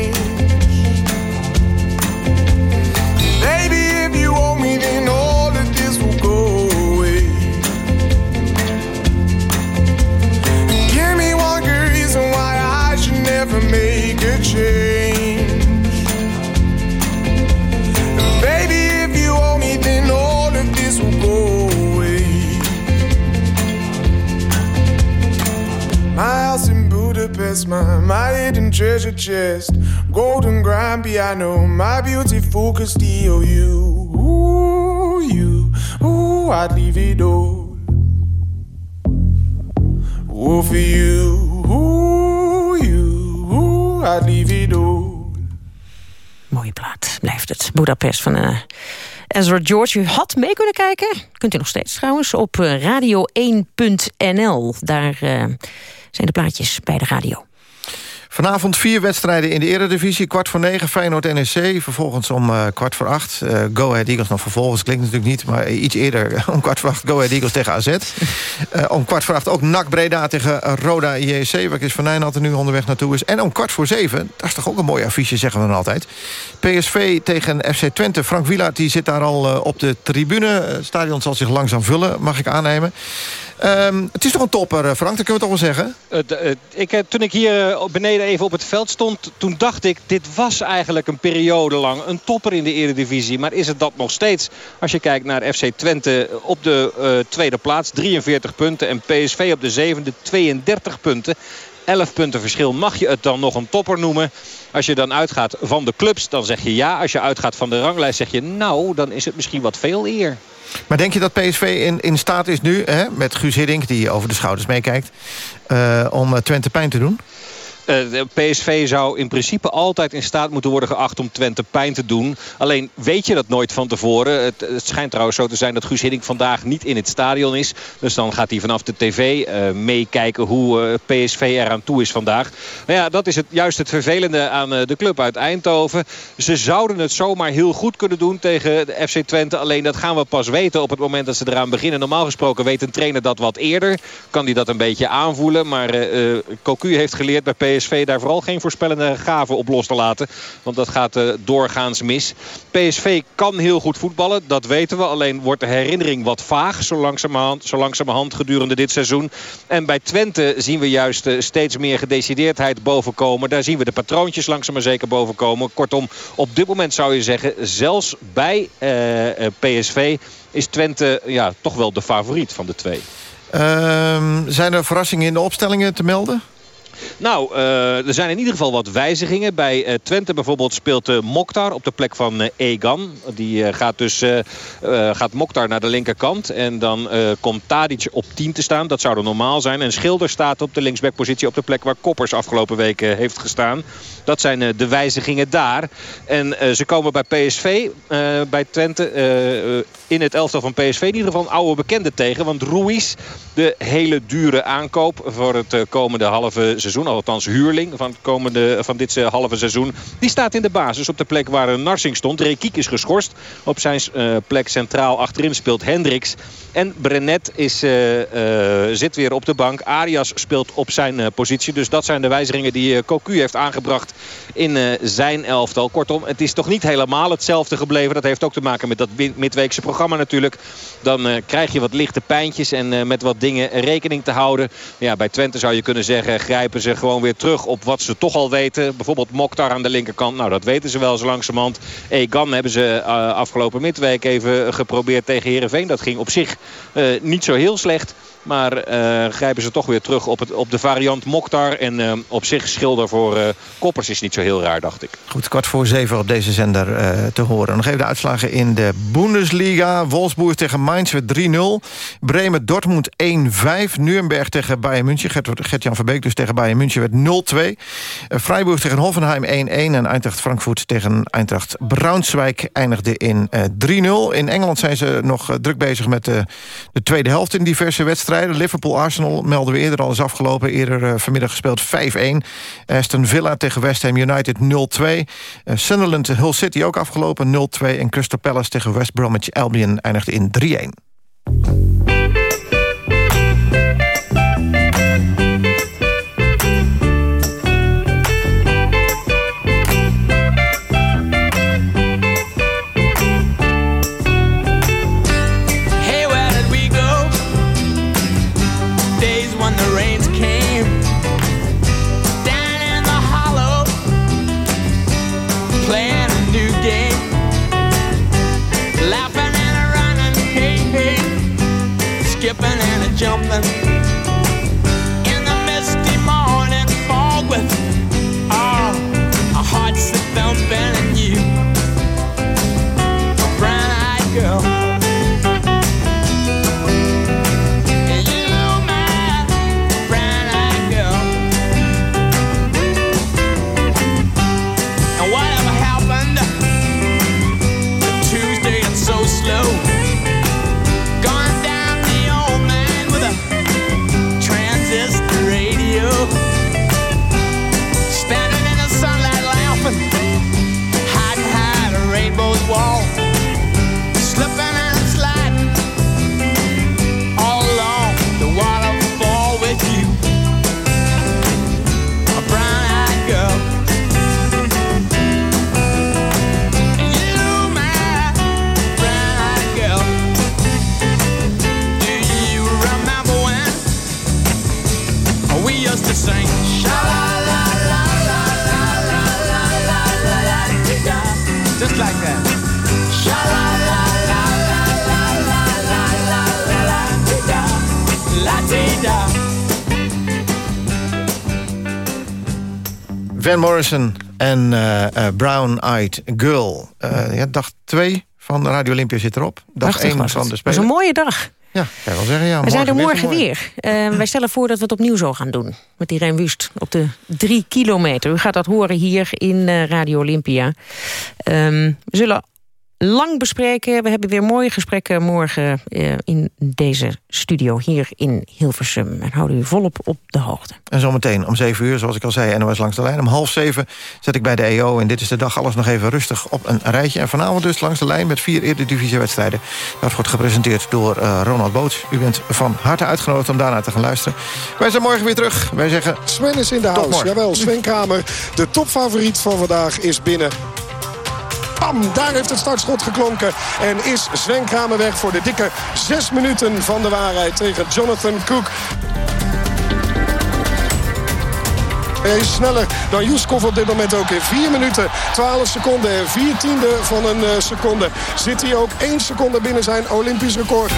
Speaker 20: My, hidden treasure chest. Golden grand piano, my beauty focus EOU. Ooh, you, ooh, I'd leave it all. Ooh, for you, ooh, you, ooh, I'd leave it all.
Speaker 3: Mooie plaat blijft het. Budapest van eh, Ezra George. U had mee kunnen kijken. Kunt u nog steeds trouwens op eh, radio1.nl. Daar eh, zijn de plaatjes bij de radio.
Speaker 2: Vanavond vier wedstrijden in de eredivisie. Kwart voor negen Feyenoord NEC. Vervolgens om eh, kwart voor acht eh, Go Ahead Eagles. nog vervolgens klinkt natuurlijk niet, maar iets eerder. om kwart voor acht Go Ahead Eagles tegen AZ. Eh, om kwart voor acht ook NAC Breda tegen Roda JC. Waar Chris van Nijnland er nu onderweg naartoe is. En om kwart voor zeven, dat is toch ook een mooi affiche, zeggen we dan altijd. PSV tegen FC Twente. Frank Wielaert die zit daar al op de tribune. Het stadion zal zich langzaam vullen, mag ik aannemen. Ehm, het is toch een topper, eh, Frank, dat kunnen we toch wel zeggen?
Speaker 21: Het, eh, ik, eh, toen ik hier eh, beneden even op het veld stond... toen dacht ik, dit was eigenlijk een periode lang een topper in de eredivisie. Maar is het dat nog steeds? Als je kijkt naar FC Twente op de eh, tweede plaats, 43 punten. En PSV op de zevende, 32 punten. 11 punten verschil. Mag je het dan nog een topper noemen? Als je dan uitgaat van de clubs, dan zeg je ja. Als je uitgaat van de ranglijst, zeg je nou, dan is het misschien wat veel eer.
Speaker 2: Maar denk je dat PSV in, in staat is nu, hè, met Guus Hiddink... die over de schouders meekijkt, eh, om eh, Twente pijn te doen?
Speaker 21: Eh, PSV zou in principe altijd in staat moeten worden geacht om Twente pijn te doen. Alleen weet je dat nooit van tevoren. Het, schijnt trouwens zo te zijn dat Guus Hiddink vandaag niet in het stadion is. Dus dan gaat hij vanaf de tv uh, meekijken hoe uh, PSV eraan toe is vandaag. Maar ja, dat is het, juist het vervelende aan de club uit Eindhoven. Ze zouden het zomaar heel goed kunnen doen tegen de FC Twente. Alleen dat gaan we pas weten op het moment dat ze eraan beginnen. Normaal gesproken weet een trainer dat wat eerder. Kan hij dat een beetje aanvoelen. Maar Cocu heeft geleerd bij PSV daar vooral geen voorspellende gaven op los te laten. Want dat gaat uh, doorgaans mis. PSV kan heel goed voetballen, dat weten we. Alleen wordt de herinnering wat vaag zo langzamerhand, zo langzamerhand gedurende dit seizoen. En bij Twente zien we juist steeds meer gedecideerdheid bovenkomen. Daar zien we de patroontjes langzaam maar zeker bovenkomen. Kortom, op dit moment zou je zeggen, zelfs bij PSV is Twente ja, toch wel de favoriet van de twee.
Speaker 2: Uh, zijn er verrassingen in de opstellingen te melden?
Speaker 21: Nou, uh, er zijn in ieder geval wat wijzigingen. Bij uh, Twente bijvoorbeeld speelt uh, Mokhtar op de plek van Egan. Die gaat dus gaat Mokhtar naar de linkerkant. En dan komt Tadic op 10 te staan. Dat zou er normaal zijn. En Schilder staat op de linksbackpositie op de plek waar Koppers afgelopen weken heeft gestaan. Dat zijn de wijzigingen daar. En ze komen bij PSV, bij Twente, in het elftal van PSV in ieder geval een oude bekende tegen. Want Ruiz, de hele dure aankoop voor het komende halve seizoen. Althans huurling van, het komende, van dit halve seizoen. Die staat in de basis op de plek waar Narsing stond. Rekiek is geschorst. Op zijn plek centraal achterin speelt Hendricks. En Brenet is, uh, zit weer op de bank. Arias speelt op zijn positie. Dus dat zijn de wijzigingen die Cocu heeft aangebracht in zijn elftal. Kortom, het is toch niet helemaal hetzelfde gebleven. Dat heeft ook te maken met dat midweekse programma natuurlijk. Dan krijg je wat lichte pijntjes en met wat dingen rekening te houden. Ja, bij Twente zou je kunnen zeggen, grijpen ze gewoon weer terug op wat ze toch al weten. Bijvoorbeeld Mokhtar aan de linkerkant. Nou, dat weten ze wel zo langzamerhand. Egan hebben ze afgelopen midweek even geprobeerd tegen Heerenveen. Dat ging op zich niet zo heel slecht. Maar uh, grijpen ze toch weer terug op, het, op de variant Mokhtar. En uh, op zich schilder voor uh, Koppers is niet zo heel raar, dacht ik.
Speaker 2: Goed, kwart voor zeven op deze zender te horen. Nog even de uitslagen in de Bundesliga. Wolfsburg tegen Mainz werd 3-0. Bremen-Dortmund 1-5. Nuremberg tegen Bayern München. Gert-Jan Verbeek dus tegen Bayern München werd 0-2. Freiburg tegen Hoffenheim 1-1. En Eintracht Frankfurt tegen Eintracht Braunschweig eindigde in 3-0. In Engeland zijn ze nog druk bezig met de tweede helft in diverse wedstrijden. Liverpool-Arsenal melden we eerder al is afgelopen. Eerder uh, vanmiddag gespeeld 5-1. Aston Villa tegen West Ham United 0-2. Uh, Sunderland Hull City ook afgelopen 0-2. En Crystal Palace tegen West Bromwich Albion eindigde in 3-1. Van Morrison en uh, uh, Brown Eyed Girl. Uh, ja, dag 2 van Radio Olympia zit erop. Dag
Speaker 3: Prachtig
Speaker 2: 1
Speaker 3: was
Speaker 2: van de
Speaker 3: Het was
Speaker 2: Spelen.
Speaker 3: een mooie dag.
Speaker 2: Ja, kan wel zeggen. Ja,
Speaker 3: we zijn er morgen weer. Eh, wij stellen voor dat we het opnieuw zo gaan doen. Met Irene Wust op de drie kilometer. U gaat dat horen hier in eh, Radio Olympia. Ehm, we zullen lang bespreken. We hebben weer mooie gesprekken morgen eh, in deze studio hier in Hilversum. En houden u volop op de hoogte.
Speaker 2: En zometeen om 7 uur, zoals ik al zei, NOS langs de lijn. Om half zeven zet ik bij de EO. En dit is de dag alles nog even rustig op een rijtje. En vanavond dus langs de lijn met vier Eredivisie-wedstrijden. Dat wordt gepresenteerd door eh, Ronald Boots. U bent van harte uitgenodigd om daarna te gaan luisteren. Wij zijn morgen weer terug. Wij zeggen...
Speaker 22: Sven is in de house. Jawel, Sven Kramer, de topfavoriet van vandaag, is binnen. Bam, daar heeft het startschot geklonken. En is Sven weg voor de dikke zes minuten van de waarheid tegen Jonathan Cook. Hij is sneller dan Juskov op dit moment ook in 4 minuten, 12 seconden en 4 tiende van een eh, seconde. Zit hij ook 1 seconde binnen zijn Olympisch record.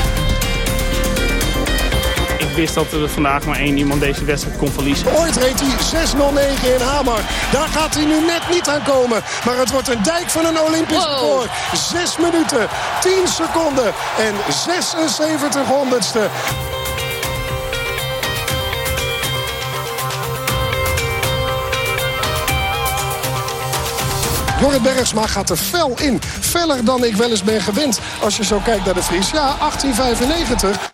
Speaker 19: Ik wist dat er vandaag maar één iemand deze wedstrijd kon verliezen.
Speaker 22: Ooit reed hij 6.09 in Hamar. Daar gaat hij nu net niet aan komen. Maar het wordt een dijk van een Olympisch record. 6 minuten, 10 seconden en 76 honderdste. Jorrit Bergsma gaat er fel in. Feller dan ik wel eens ben gewend. Als je zo kijkt naar de Vries. Ja, 1895.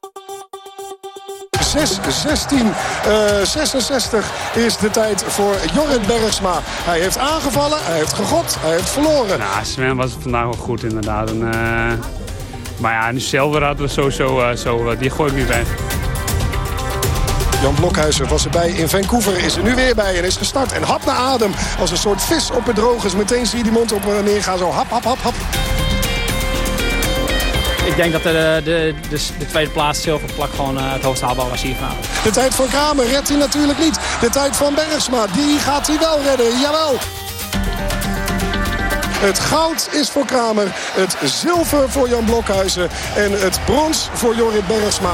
Speaker 22: 6, 16, eh, 66 is de tijd voor Jorrit Bergsma. Hij heeft aangevallen, hij heeft gegod, hij heeft verloren.
Speaker 19: Nou, Sven was vandaag wel goed inderdaad. En, eh, maar ja, nu Silver hadden we sowieso, eh, zo, die gooi ik niet weg.
Speaker 22: Jan Blokhuizen was erbij in Vancouver, is er nu weer bij en is gestart. En hap naar adem, als een soort vis op het droog is. Meteen zie je die mond op en neer gaan, zo hap, hap, hap, hap.
Speaker 23: Ik denk dat de, de, de, de tweede plaats zilverplak gewoon eh, het hoogst haalbaar was hier vanavond.
Speaker 22: De tijd van Kramer redt hij natuurlijk niet. De tijd van Bergsma, die gaat hij wel redden, jawel. Het goud is voor Kramer, het zilver voor Jan Blokhuizen... en het brons voor Jorrit Bergsma.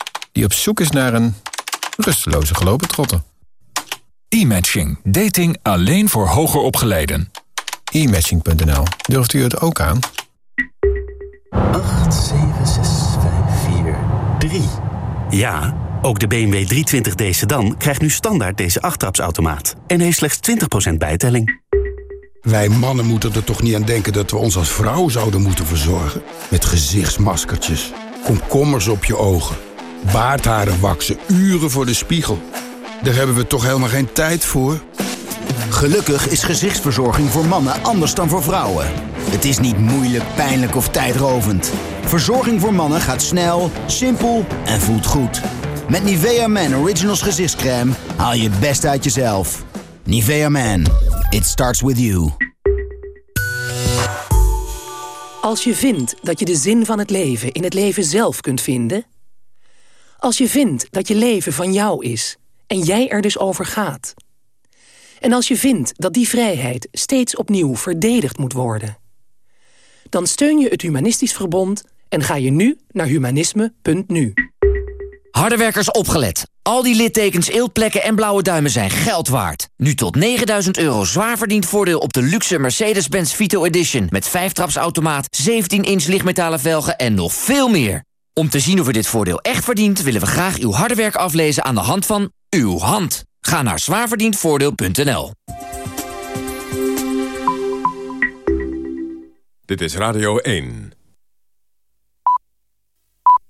Speaker 24: die op zoek is naar een rusteloze globetrotter.
Speaker 25: E-matching. Dating alleen voor hoger opgeleiden.
Speaker 24: E-matching.nl. Durft u het ook aan?
Speaker 26: 8, 7, 6, 5, 4, 3.
Speaker 27: Ja, ook de BMW 320d sedan krijgt nu standaard deze achttrapsautomaat. En heeft slechts 20% bijtelling.
Speaker 28: Wij mannen moeten er toch niet aan denken dat we ons als vrouw zouden moeten verzorgen? Met gezichtsmaskertjes, komkommers op je ogen, baardharen waksen, uren voor de spiegel. Daar hebben we toch helemaal geen tijd voor?
Speaker 29: Gelukkig is gezichtsverzorging voor mannen anders dan voor vrouwen. Het is niet moeilijk, pijnlijk of tijdrovend. Verzorging voor mannen gaat snel, simpel en voelt goed. Met Nivea Man Originals gezichtscrème haal je het best uit jezelf. Nivea Man, it starts with you.
Speaker 30: Als je vindt dat je de zin van het leven in het leven zelf kunt vinden... als je vindt dat je leven van jou is en jij er dus over gaat... en als je vindt dat die vrijheid steeds opnieuw verdedigd moet worden... dan steun je het Humanistisch Verbond en ga je nu naar humanisme.nu.
Speaker 31: Hardewerkers opgelet. Al die littekens, eeltplekken en blauwe duimen zijn geld waard. Nu tot 9000 euro zwaar verdiend voordeel op de luxe Mercedes-Benz Vito Edition... met 5-trapsautomaat, 17-inch lichtmetalen velgen en nog veel meer. Om te zien of u dit voordeel echt verdient... willen we graag uw harde werk aflezen aan de hand van uw hand. Ga naar zwaarverdiendvoordeel.nl.
Speaker 1: Dit is Radio 1.